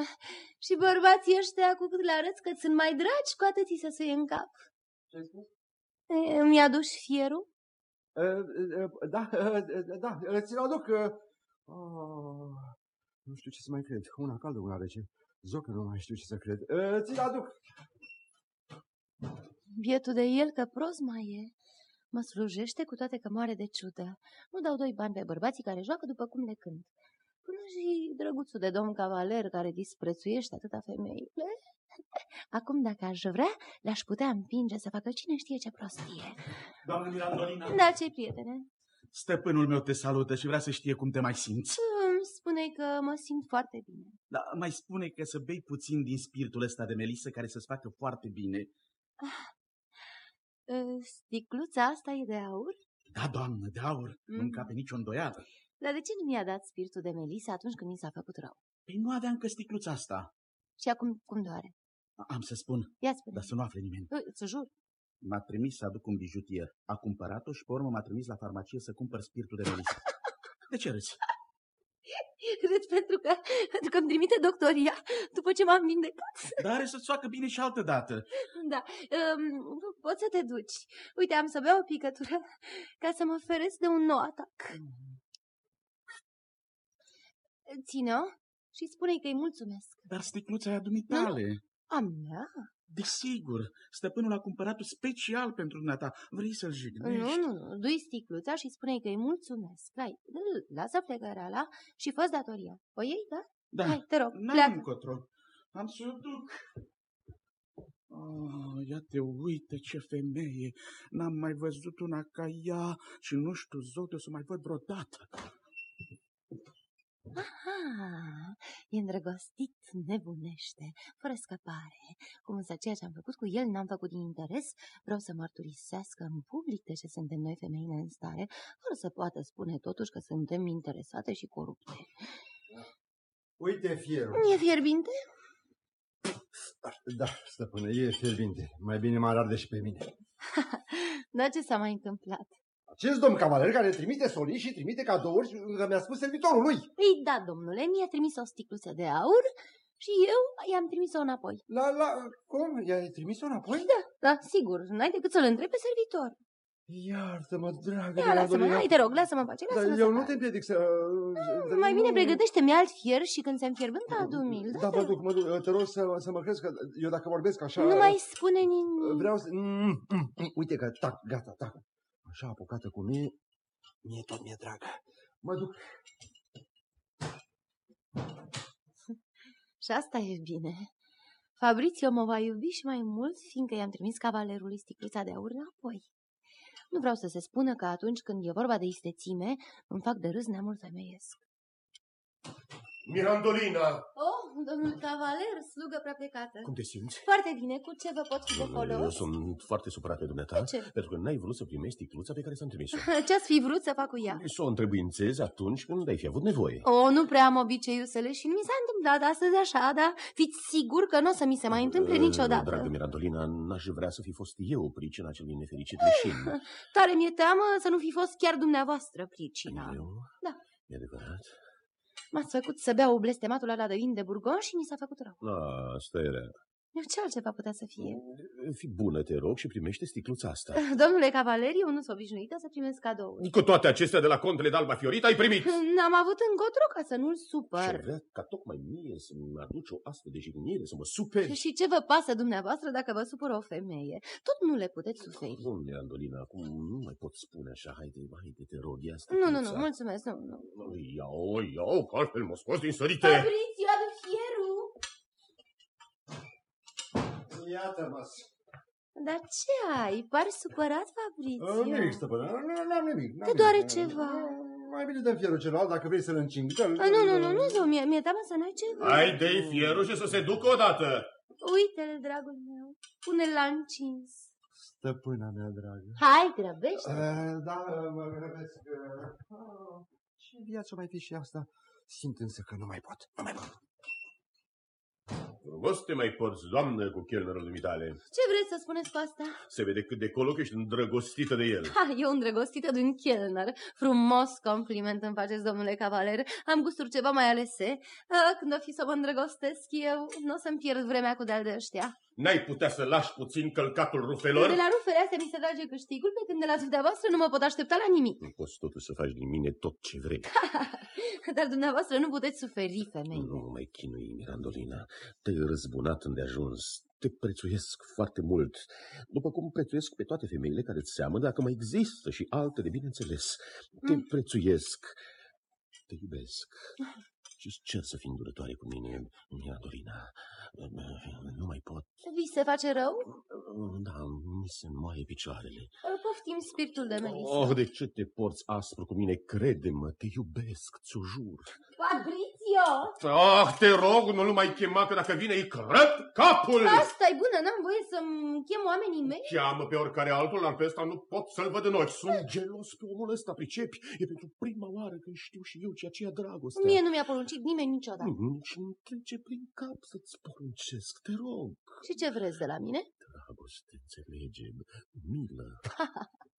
și bărbații ăștia, cu cât le arăți că sunt mai dragi, cu atât ți se suie în cap. Ce ai spus? E, Îmi aduci fierul? Uh, uh, Da, uh, da, ți-l aduc. uh, oh, Nu știu ce să mai cred. Una caldă, una rece. Zocă nu mai știu ce să cred. Uh, Ți-l aduc. Bietul de el că prost mai e. Mă slujește cu toate că moare de ciudă. Nu dau doi bani pe bărbații care joacă după cum le cânt. Până și drăguțul de domn cavaler care disprețuiește atâta femeile. Acum, dacă aș vrea, le-aș putea împinge să facă cine știe ce prostie. Doamnă Mirandolina, Da, ce prietene? stăpânul meu te salută și vrea să știe cum te mai simți. Îmi spune că mă simt foarte bine. Da, mai spune că să bei puțin din spiritul ăsta de melisă care să-ți facă foarte bine. Ă, Sticluța asta e de aur? Da, doamnă, de aur, Mhm. nu încape nicio îndoială. Dar de ce nu mi-a dat spiritul de melisă atunci când mi s-a făcut rău? Păi nu avea încă sticluța asta. Și acum cum doare? Am să spun, Ia spune. dar să nu afle nimeni. Ă, Să jur. M-a trimis să aduc un bijutier. A cumpărat-o și pe urmă m-a trimis la farmacie să cumpăr spiritul de melisă. De ce râzi? Râd pentru că, pentru că îmi trimite doctoria după ce m-am vindecat. Dar are să-ți facă bine și altă dată. Da, um, poți să te duci. Uite, am să beau o picătură ca să mă feresc de un nou atac. Ține-o și spune că îi mulțumesc. Dar sticluța e a dumitale. A mea? Desigur, stăpânul a cumpărat-o special pentru dumneata. Vrei să-l jignești? Nu, nu, nu. Du-i sticluța și spune că îi mulțumesc. Hai, lasă plecăreala și fă datoria. O iei, da? Da, Hai, te rog, n-am pleacă. încotro. Am să o duc. Oh, ia te uite ce femeie. N-am mai văzut una ca ea și nu știu, zote, o să mai văd vreodată. Aha, e îndrăgostit, nebunește, fără scăpare. Cum însă ceea ce am făcut cu el n-am făcut din interes, vreau să mărturisească în public de ce suntem noi femeile în stare, fără să poată spune totuși că suntem interesate și corupte. Uite fierul. E fierbinte? Da, stăpâne, e fierbinte. Mai bine mă arde și pe mine. Dar ce s-a mai întâmplat? Acest domn cavaler care trimite solii și trimite cadouri și încă mi-a spus servitorul lui. Ei, da, domnule, mi-a trimis o sticluță de aur și eu i-am trimis-o înapoi. La, la, cum? I-ai trimis-o înapoi? Da, da, sigur, n-ai decât să-l întrebi pe servitor. Iartă-mă, dragă Ia, lasă-mă, Mirandolina. hai, te rog, lasă-mă în pace, Dar lasă-mă eu să nu fac. te împiedic să... să- Mai bine nu- pregătește-mi alt fier și când se înfierbântă, adu-mi-l. Da, mă duc, mă duc. Te rog să, să mă crezi că eu dacă vorbesc așa... Nu mai spune nimic. Vreau să... Mm, mm, mm, Uite că, tac, gata, tac. Așa apucată cu mine, mie tot mi-e dragă. Mă duc. Și asta e bine. Fabrizio mă va iubi și mai mult, fiindcă i-am trimis cavalerului sticluța de aur înapoi. Nu vreau să se spună că atunci când e vorba de istețime, îmi fac de râs neamul femeiesc. Mirandolina! Oh, domnul cavaler, slugă prea plecată. Cum te simți? Foarte bine, cu ce vă pot fi de Eu folos? sunt foarte supărat pe dumneata, De ce? pentru că n-ai vrut să primești sticluța pe care ți-am trimis-o. Ce-ați fi vrut să fac cu ea? Să o întrebuințezi atunci când ai fi avut nevoie. Oh, nu prea am obiceiul să leșin. Mi s-a întâmplat astăzi așa, dar fiți sigur că nu o să mi se mai întâmple Uh, niciodată. Dragă Mirandolina, n-aș vrea să fi fost eu pricina acelui nefericit leșin. Tare mi-e teamă să nu fi fost chiar dumneavoastră pricina. Eu? Da. E adevărat? M-ați făcut să beau blestematul ăla de vin de burgon și mi s-a făcut rău. Da, asta era. Eu ce altceva putea să fie? Fi bună, te rog, și primește sticluța asta. Domnule cavaler, eu nu sunt obișnuită să primesc cadouri. Cu toate acestea de la contele de Alba Fiorita ai primit. N-am avut încotro ca să nu-l Și supăr. vrea ca tocmai mie să-mi aduci o astfel de jignire, să mă superi. Și ce vă pasă dumneavoastră dacă vă supără o femeie? Tot nu le puteți suferi. Bun, Mirandolina, acum nu mai pot spune așa. Haide, haide, te rog, ia Nu, nu, nu, sticluța. mulțumesc, nu, nu. Iau, iau, că altfel mă scos din sărite. Fabrizio, Iată-mă. Dar ce ai? Pari supărat, Fabrizio? Nimic, stăpână, nu n-am nimic. n-am Te doare nimic. ceva? Mai bine dăm fierul celălalt, dacă vrei să-l încing. Dă-l- A, nu, nu, nu, nu, nu, mi-e, mi-e teamă să n-ai ceva. Hai de fierul și să se ducă odată. Uite-l, dragul meu, pune-l la încins. Stăpâna mea dragă. Hai, grăbește! Uh, da, mă grăbesc. Uh, ah, ce viață mai fi și asta? Simt însă că nu mai pot. Nu mai pot. Frumos te mai porți, doamnă, cu chelnerul dumitale. Ce vreți să spuneți cu asta? Se vede cât de colo că ești îndrăgostită de el. Ha, eu îndrăgostită de un chelner. Frumos compliment îmi faceți, domnule cavaler. Am gusturi ceva mai alese. A, când o fi să mă îndrăgostesc eu, nu o să-mi pierd vremea cu de-al de ăștia. N-ai putea să lași puțin călcatul rufelor? De la rufele astea mi se trage câștigul, pe când de la dumneavoastră nu mă pot aștepta la nimic. Nu poți totuși să faci din mine tot ce vrei. Dar dumneavoastră nu puteți suferi femeile. Nu mai chinui, Mirandolina. Te-ai răzbunat îndeajuns. Te prețuiesc foarte mult. După cum prețuiesc pe toate femeile care îți seamă, dacă mai există și altele, bineînțeles. Te Mm. prețuiesc. Te iubesc. Și cer să fii îndurătoare cu mine, Mirandolina. Nu mai pot. Vi se face rău? Da, mi se moaie picioarele. Poftim spiritul de Melissa. Oh, de ce te porți aspru cu mine? Crede-mă, te iubesc, ți-o jur. Fabrizio! Ah, te rog, nu-l mai chema, că dacă vine îi crăp capul! asta e bună, n-am voie să-mi chem oamenii mei? Cheamă pe oricare altul, dar pe ăsta nu pot să-l văd în ochi. Sunt gelos pe omul ăsta, pricepi? E pentru prima oară când știu și eu ceea ce e dragostea. Mie nu mi-a poruncit nimeni niciodată. Nici nu trece prin cap să-ți poruncesc, te rog. Și ce vreți de la mine? Dragoste, înțelege, milă.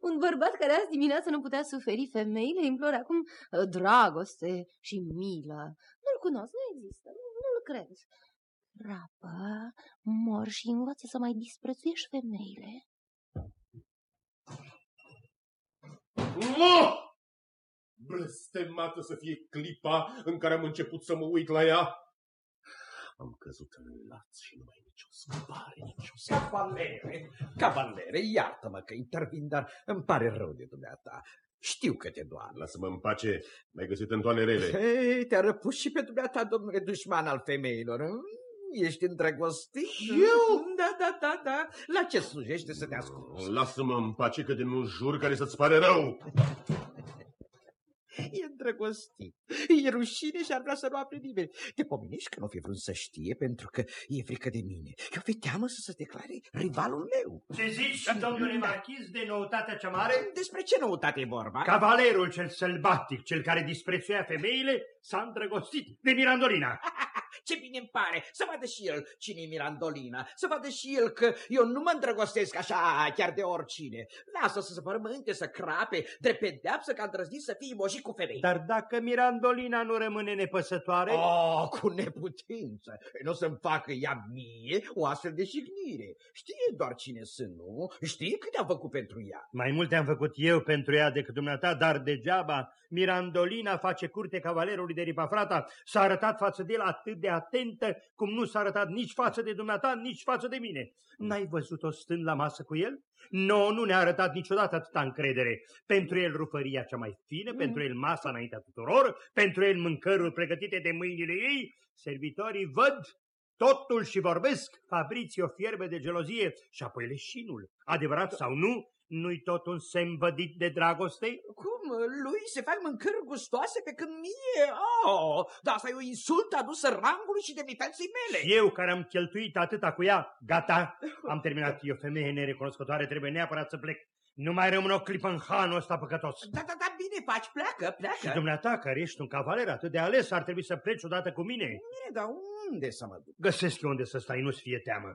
Un bărbat care azi dimineață nu putea suferi femeile implore acum uh, dragoste și milă. Nu-l cunosc, nu există, nu- nu-l cred. Rapă, mor și învață să mai disprețuiești femeile. Nu! Blestemată să fie clipa în care am început să mă uit la ea. Am căzut în laț și nu mai e nicio scăpare, nicio scăpare. Cavalere, cavalere, iartă-mă că intervin, dar îmi pare rău de dumneata. Știu că te doare. Lasă-mă în pace, m-ai găsit în toane rele. Hei, te-a răpus și pe dumneata, domnule dușman al femeilor. hă? Ești îndrăgostit? Eu? Da, da, da, da. La ce slujește să te ascunzi? Lasă-mă în pace că de nu jur care să-ți pare rău. E îndrăgostit. E rușine și ar vrea să nu afle nimeni. Te pomenești că nu fi vrut să știe pentru că e frică de mine. Eu fi teamă să se declare rivalul meu. Ce zici, domnule marchiz, de noutatea cea mare? Despre ce noutate e vorba? Cavalerul cel sălbatic, cel care disprețuia femeile, s-a îndrăgostit de Mirandolina. Ce bine îmi pare să vadă și el cine e Mirandolina, să vadă și el că eu nu mă îndrăgostesc așa chiar de oricine. Lasă să se părmânte, să crape, drept pedeapsă că a îndrăznit să fie moșit cu femei. Dar dacă Mirandolina nu rămâne nepăsătoare... Oh, cu neputință. Păi Nu o să-mi facă ea mie o astfel de jignire. Știe doar cine sunt, nu? Știe cât am făcut pentru ea. Mai multe am făcut eu pentru ea decât dumneata, dar degeaba Mirandolina face curte cavalerului de Ripafrata. S-a arătat față de el atât de atentă cum nu s-a arătat nici față de dumneata, nici față de mine. N-ai văzut-o stând la masă cu el? No, nu ne-a arătat niciodată atâta încredere. Pentru el rufăria cea mai fină, mm. pentru el masa înaintea tuturor, pentru el mâncăruri pregătite de mâinile ei. Servitorii văd totul și vorbesc. Fabrizio fierbe de gelozie și apoi leșinul. Adevărat sau nu, Nu-i tot un semn vădit de dragoste? Cum? Lui se fac mâncări gustoase pe când mie? Oh, dar asta e o insultă adusă rangului și demnității mele. Și eu care am cheltuit atâta cu ea, gata, am terminat. Eu, femeie nerecunoscătoare, trebuie neapărat să plec. Nu mai rămân o clipă în hanul ăsta păcătos. Da, da, da, bine faci, pleacă, pleacă. Și dumneata, care ești un cavaler atât de ales, ar trebui să pleci odată cu mine. Bine, dar unde să mă duc? Găsesc eu unde să stai, nu-ți fie teamă.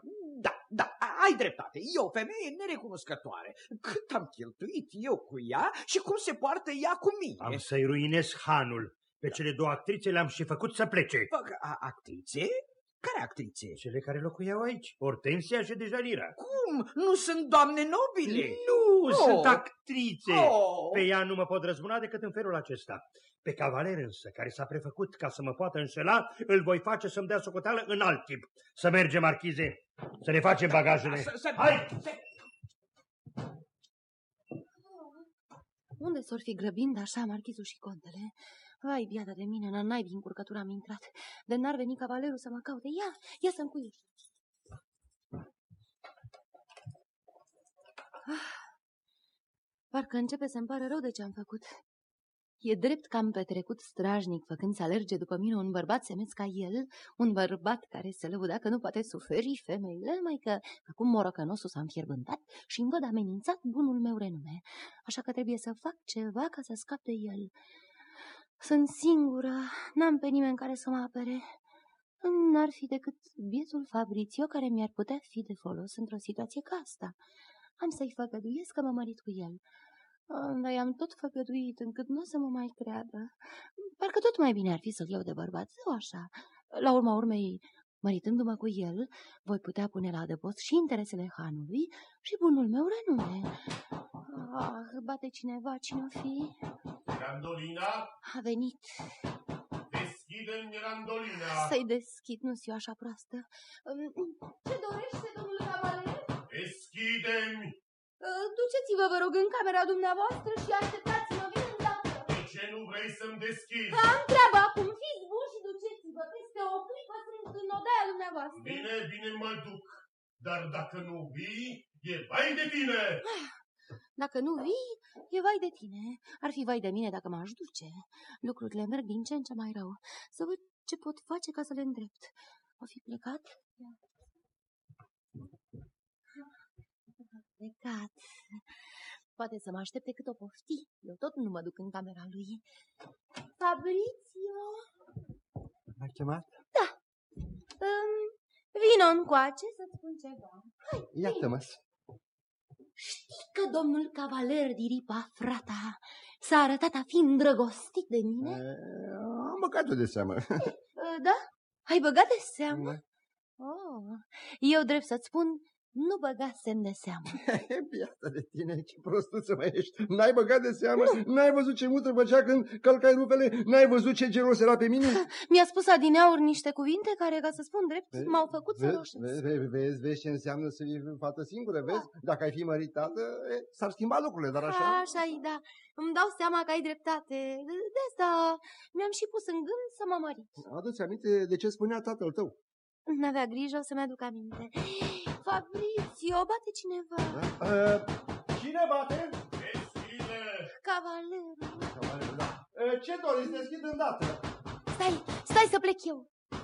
Da, da, ai dreptate. E o femeie nerecunoscătoare. Cât am cheltuit eu cu ea și cum se poartă ea cu mine. Am să-i ruinez hanul. Pe cele două actrițe le-am și făcut să plece. Bă, a, actrițe? Care actrițe? Cele care locuiau aici, Hortensia și Dejanira. Cum? Nu sunt doamne nobile? Nu, Oh. sunt actrițe. Oh. Pe ea nu mă pot răzbuna decât în felul acesta. Pe cavaler însă, care s-a prefăcut ca să mă poată înșela, îl voi face să-mi dea socoteală în alt tip. Să mergem, marchize, să ne facem bagajele. Să, să, Hai! să, Unde s-or fi grăbind așa marchizul și contele? Vai, biata de mine, în naibii încurcătura am intrat. De n-ar veni cavalerul să mă caute. Ia, ia să-mi cuiești. Ah, parcă începe să-mi pare rău de ce am făcut. E drept că am petrecut strajnic făcând să alerge după mine un bărbat semeț ca el, un bărbat care se lăuda că nu poate suferi femeile, mai că acum morocănosul s-a înfierbântat și îmi văd amenințat bunul meu renume, așa că trebuie să fac ceva ca să scap de el. Sunt singură, n-am pe nimeni care să mă apere. N-ar fi decât bietul Fabrizio care mi-ar putea fi de folos într-o situație ca asta. Am să-i făgăduiesc că mă mărit cu el. Ah, Dar i-am tot făgăduit încât nu o să mă mai creadă. Parcă tot mai bine ar fi să-l iau de bărbat, sau așa. La urma urmei, măritându-mă cu el, voi putea pune la adăpost și interesele hanului și bunul meu renume. Ah, bate cineva, cine-o fi? Mirandolina, A venit. deschide-mi Mirandolina. Să-i deschid, nu eu așa proastă. Mm, Ce dorește, domnul cavaler? Deschide-mi. Uh, Duceți-vă, vă rog, în camera dumneavoastră și așteptați-mă, vin îndată. De ce nu vrei să-mi deschizi? Am treabă acum, fiți buni și duceți-vă. Peste o clipă sunt în odaia dumneavoastră. Bine, bine mă duc. Dar dacă nu vii, e vai de tine. Dacă nu vii, e vai de tine. Ar fi vai de mine dacă m-aș duce. Lucrurile merg din ce în ce mai rău. Să văd ce pot face ca să le îndrept. O fi plecat? Ia. Plecat. Poate să mă aștepte cât o pofti. Eu tot nu mă duc în camera lui. Fabrizio? M-ai chemat? Um, vino încoace să-ți spun ceva. Iată-mă. Știi că domnul cavaler diripa frata s-a arătat a fi îndrăgostit de mine? Am băgat-o de seamă. Uh, Da? Ai băgat de seamă? Da. Oh, eu drept să-ți spun, nu băgasem de seamă. Biata de tine, ce prostuță mai ești. N-ai băgat de seamă? N-ai văzut ce mutră făcea când călcai rupele? N-ai văzut ce geros era pe mine? Mi-a spus adineauri niște cuvinte care, ca să spun drept, Vezi? m-au făcut să Vezi, roșesc. vezi, vezi, vezi, vezi ce înseamnă să fii fată singură, vezi? Dacă ai fi măritată, e, s-ar schimba lucrurile, dar așa... așa e, da. Îmi dau seama că ai dreptate. De de asta mi-am și pus în gând să mă mărit. Adu-ți aminte de ce spunea tatăl tău. N-avea grijă, o să-mi aduc aminte. Fabrizio, bate cineva. Da? Uh, cine bate? Deschide. Cavalerul. Da. Uh, ce doriți? Deschid îndată. Stai, stai să plec eu. Uh,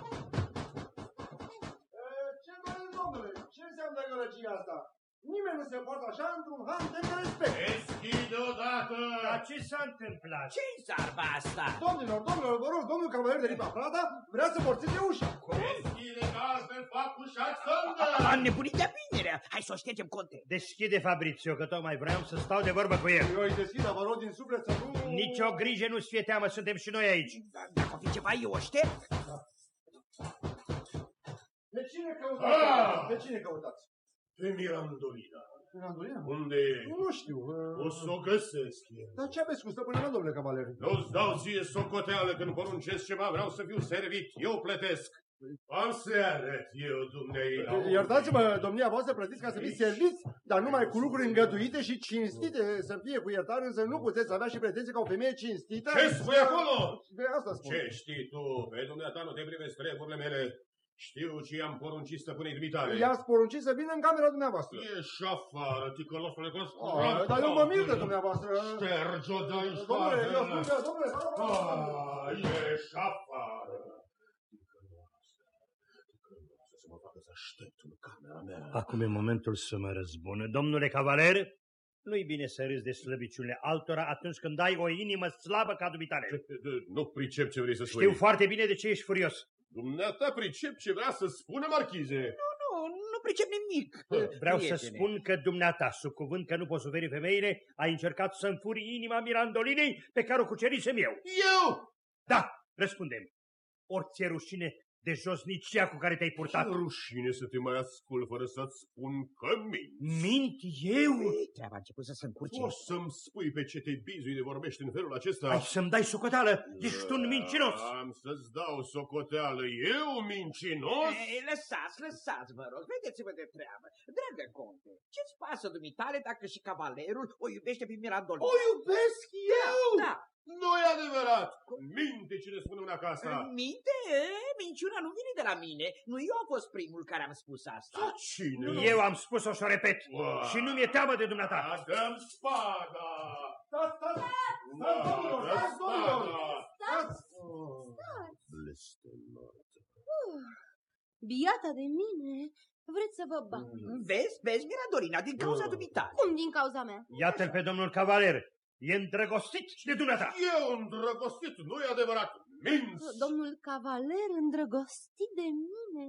ce doriți, domnule? Ce înseamnă gălăgia asta? Nimeni nu se poate așa într-un han de respect. Deschide odată. Dar ce s-a întâmplat? Ce-i zarba asta? Domnilor, domnilor, vă rog, domnul cavaler de Lipa Prada vrea să porțiți ușa. Deschide că altfel fac ușa sândă. Am nebunit de bine. Hai să o ștergem, conte. Deschide, Fabrizio, că tocmai vreau să stau de vorbă cu el. Eu îi deschid, dar vă rog din suflet să nu... Nici o grijă nu-ți fie teamă, suntem și noi aici. Da, Dacă o fi ceva, eu o șterg. De cine căutați? Ah! De cine căutați? Pe Mirandolina. Mirandolina? Unde e? Nu știu. uh, O să o găsesc eu. Dar ce aveți cu stăpânirea, domnule cavaler? Nu-ți dau ție socoteală când poruncesc ceva, vreau să fiu servit, eu plătesc. Am să arăt eu dumnei. Iertați-mă, domnia voastră, plătiți ca să fiți serviți, dar numai cu lucruri îngăduite și cinstite să fie cu iertare, însă nu puteți avea și pretenții ca o femeie cinstită. Ce spui acolo? De asta spun. Ce știi tu? Pe dumneata nu te privesc treburile mele. Știu ce i-am poruncit stăpânii dumitale. I-ați poruncit să vină în camera dumneavoastră. Ieși afară, ticălosule, că Ah, dar eu mă mir de dumneavoastră. Ștergi-o de aici, Domnule, eu fată. spun că, domnule, Ah, ieși afară. Ticăloasă, ticăloasă, să mă facă să aștept în camera mea. Acum e momentul să mă răzbună. Domnule cavaler, nu-i bine să râzi de slăbiciunile altora atunci când ai o inimă slabă ca dumitare. Nu pricep ce vrei să spui. Știu foarte bine de ce ești furios. Dumneata pricep ce vrea să spună marchize. Nu, nu pricep nimic. Vreau să prietene. spun că dumneata, sub cuvânt că nu poți suferi femeile, ai încercat să înfuri inima Mirandolinei pe care o cucerisem eu. Eu? Da, răspundem. Ori ți-e rușine de josnicia cu care te-ai purtat. Ce rușine să te mai ascult fără să-ți spun că minți. Mint eu? Ei, Treaba a început să se încurce. O să-mi spui pe ce te bizui de vorbești în felul acesta? Ai să-mi dai socoteală, ești un mincinos. Am să-ți dau socoteală. Eu mincinos? Ei, lăsați, lăsați, vă rog, vedeți-vă de treabă. Dragă conte, ce-ți pasă dumitale dacă și cavalerul o iubește pe Mirandolina? O iubesc eu? Da. Nu e adevărat. Minte cine spune una ca asta. Minte? Minciuna nu vine de la mine. Nu eu am fost primul care am spus asta. Sau cine? Eu am spus-o și o repet. Uau. Și nu mi-e teamă de dumneata. Dăm spada! Stați, stați, Da, stați, domnilor, dăm stați, domnilor. spada! Stați. Blestemată. Biata de mine, vreți să vă bat. Vezi, vezi, Mirandolina, din cauza dumitale. Cum din cauza mea? Iată-l pe domnul cavaler. E îndrăgostit de dumneata. Eu îndrăgostit, nu e adevărat. Minți! Domnul cavaler îndrăgostit de mine.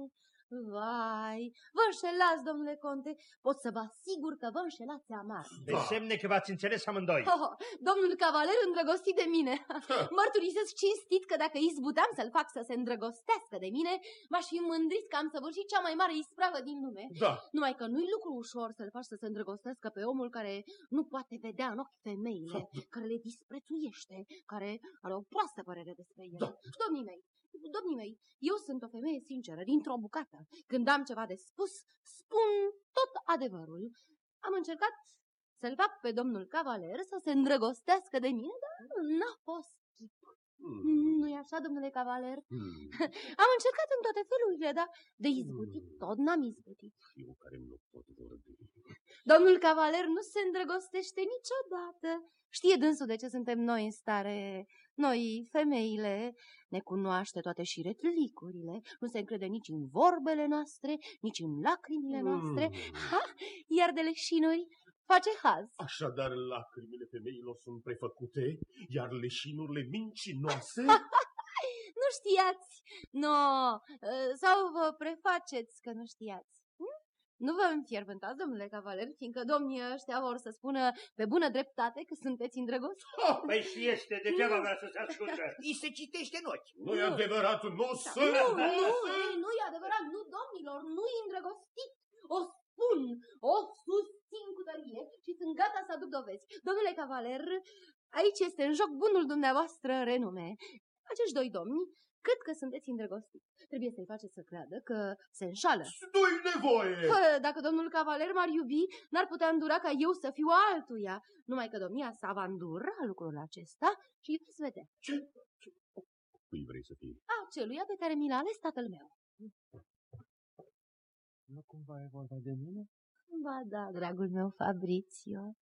Vai, vă înșelați, domnule conte. Pot să vă asigur că vă înșelați amar. De semne că v-ați înțeles amândoi. Oh, domnul cavaler îndrăgostit de mine. Mărturisesc cinstit că dacă izbuteam să-l fac să se îndrăgostească de mine, m-aș fi mândrit că am săvârșit cea mai mare ispravă din lume. Da. Numai că nu-i lucru ușor să-l faci să se îndrăgostească pe omul care nu poate vedea în ochi femeile, care le disprețuiește, care are o proastă părere despre ele. Da. Domnii mei, domnii mei, eu sunt o femeie sinceră, dintr-o bucată. Când am ceva de spus, spun tot adevărul. Am încercat să-l fac pe domnul cavaler să se îndrăgostească de mine, dar n-a fost chip. Hmm. Nu-i așa, domnule cavaler? Hmm. Am încercat în toate felurile, dar de izbutit tot n-am izbutit. Eu care nu pot vorbi. Domnul cavaler nu se îndrăgostește niciodată. Știe dânsul de ce suntem noi în stare, noi, femeile, ne cunoaște toate și retlicurile, nu se încrede nici în vorbele noastre, nici în lacrimile noastre, Mm. ha, iar de leșinuri face haz. Așadar, lacrimile femeilor sunt prefăcute, iar leșinurile mincinoase... Nu știați, no, sau vă prefaceți că nu știați. hm? Nu vă înfierbântați, domnule cavaler, fiindcă domnii ăștia vor să spună pe bună dreptate că sunteți îndrăgostiți. Păi și este, degeaba vrea să se ascundă. Îi se citește în ochi. Nu e adevărat, nu sunt! Nu, nu, ei, nu e adevărat, nu, domnilor, nu-i îndrăgostit. O spun, o susțin cu tărie și sunt gata să aduc dovezi. Domnule cavaler, aici este în joc bunul dumneavoastră renume. Acești doi domni cred că sunteți îndrăgostiți. Trebuie să-i faceți să creadă că se înșală. Nu-i nevoie! Că dacă domnul cavaler m-ar iubi, n-ar putea îndura ca eu să fiu altuia. Numai că domnia sa va îndura lucrul acesta și veți vedea. Ce? Ce? Cui vrei să fii? Aceluia pe care mi l-a ales tatăl meu. Nu cumva e vorba de mine? Ba da, dragul meu Fabrizio,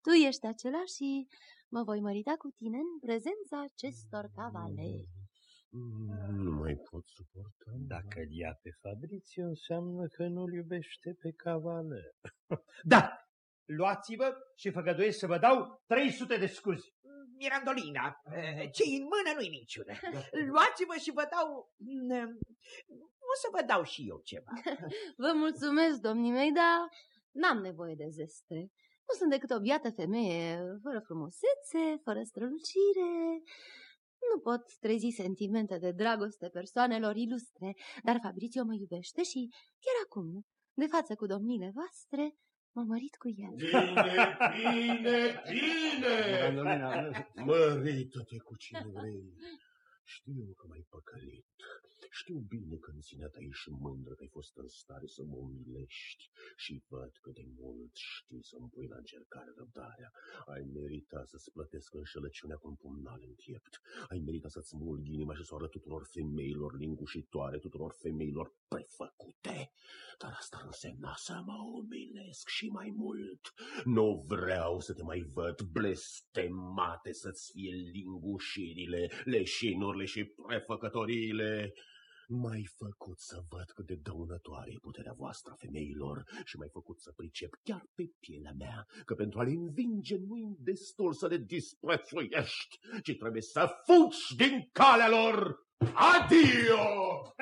tu ești acela și mă voi mărita cu tine în prezența acestor cavaleri. Nu mai pot suporta. Dacă îl ia pe Fabrizio, înseamnă că nu-l iubește pe cavaler. da! Luați-vă și făgăduiesc să vă dau 300 de scuzi. Mirandolina, ce în mână nu-i minciună. Luați-vă și vă dau... mm, O să vă dau și eu ceva. Vă mulțumesc, domnii mei, dar n-am nevoie de zestre. Nu sunt decât o biată femeie, fără frumusețe, fără strălucire. Nu pot trezi sentimente de dragoste persoanelor ilustre, dar Fabrizio mă iubește și chiar acum, de față cu domnile voastre, m-a mărit cu el. Bine, bine, bine! Mirandolina, Mărită-te cu cine vrei. Știu că m-ai păcălit. Știu bine că în sinea ta ești mândră că ai fost în stare să mă umilești și văd cât de mult știi să-mi pui la încercare răbdarea. Ai meritat să-ți plătesc înșelăciunea cu un pumnal în piept. Ai meritat să-ți mulg inima și să o arăt tuturor femeilor lingușitoare, tuturor femeilor prefăcute. Dar asta ar însemna să mă umilesc și mai mult. Nu vreau să te mai văd blestemate să-ți fie lingușirile, leșinurile și prefăcătoriile. M-ai făcut să văd cât de dăunătoare e puterea voastră, femeilor, și m-ai făcut să pricep chiar pe pielea mea că pentru a le învinge nu-i destul să le disprețuiești, ci trebuie să fugi din calea lor. Adio!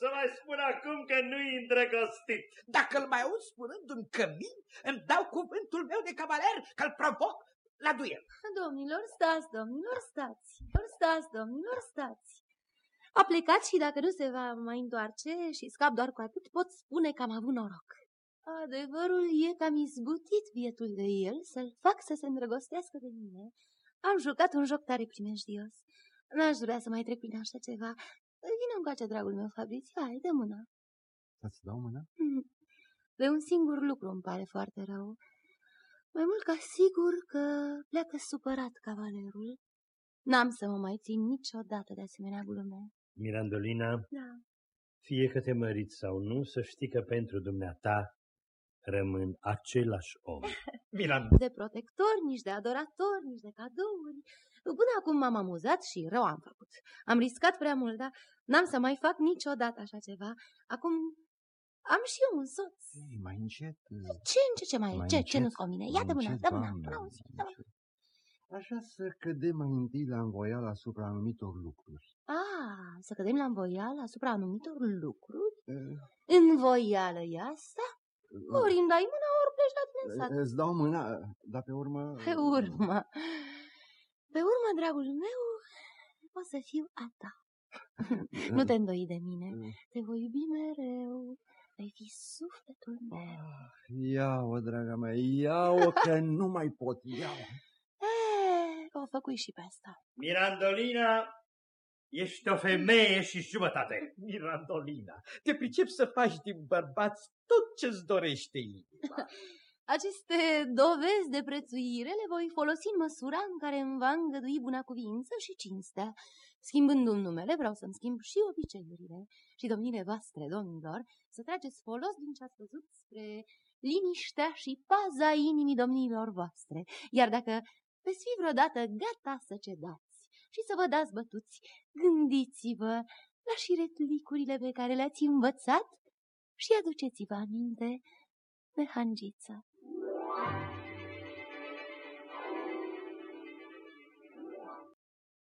Să mai spun acum că nu-i îndrăgostit. Dacă îl mai aud spunând un cămin, îmi dau cuvântul meu de cavaler că-l provoc la duel. Domnilor, stați, domnilor, stați. Stați, domnilor, stați. A plecat și dacă nu se va mai întoarce și scap doar cu atât, pot spune că am avut noroc. Adevărul e că am izbutit bietul de el să-l fac să se îndrăgostească de mine. Am jucat un joc tare primejdios. N-aș vrea să mai trec prin așa ceva. Vino încoace, dragul meu, Fabrițiu, hai, dă mâna. Să-ți dau mâna? Mm. De un singur lucru îmi pare foarte rău. Mai mult ca sigur că pleacă supărat cavalerul. N-am să mă mai țin niciodată de asemenea glume. Mirandolina, Da. fie că te măriți sau nu, să știi că pentru dumneata rămân același om. Miranda. De protector, nici de adorator, nici de cadouri. Până acum m-am amuzat și rău am făcut. Am riscat prea mult, dar n-am să mai fac niciodată așa ceva. Acum am și eu un soț. Ei, mai încet. Ce, ce, ce mai, Mai ce, ce încet, nu-ți convine? Ia mai dă mâna, încet, dă mâna, doamnă, până auzi, mai dă mâna. încet. Aș vrea să cădem mai întâi la învoială asupra anumitor lucruri. Ah, să cădem la învoială asupra anumitor lucruri? Eh, Învoială e asta? eh, Ori îmi dai mâna, ori pleci la tine în sat. Îți dau mâna, dar pe urmă... Pe urmă. Pe urmă, dragul meu, o să fiu a ta. Nu te îndoi de mine. Te voi iubi mereu. Vei fi sufletul meu. Ia-o, draga mea, ia-o, că nu mai pot, ia-o. Eh, o făcui și pe asta. Mirandolina, ești o femeie și jumătate. Mirandolina, te pricep să faci din bărbați tot ce-ți dorește inima. Aceste dovezi de prețuire le voi folosi în măsura în care îmi va îngădui buna cuvință și cinstea. Schimbându-mi numele, vreau să-mi schimb și obiceiurile. Și domnile voastre, domnilor, să trageți folos din ce ați văzut spre liniștea și paza inimii domnilor voastre. Iar dacă veți fi vreodată gata să cedați și să vă dați bătuți, gândiți-vă la șiretlicurile pe care le-ați învățat și aduceți-vă aminte de hangiță.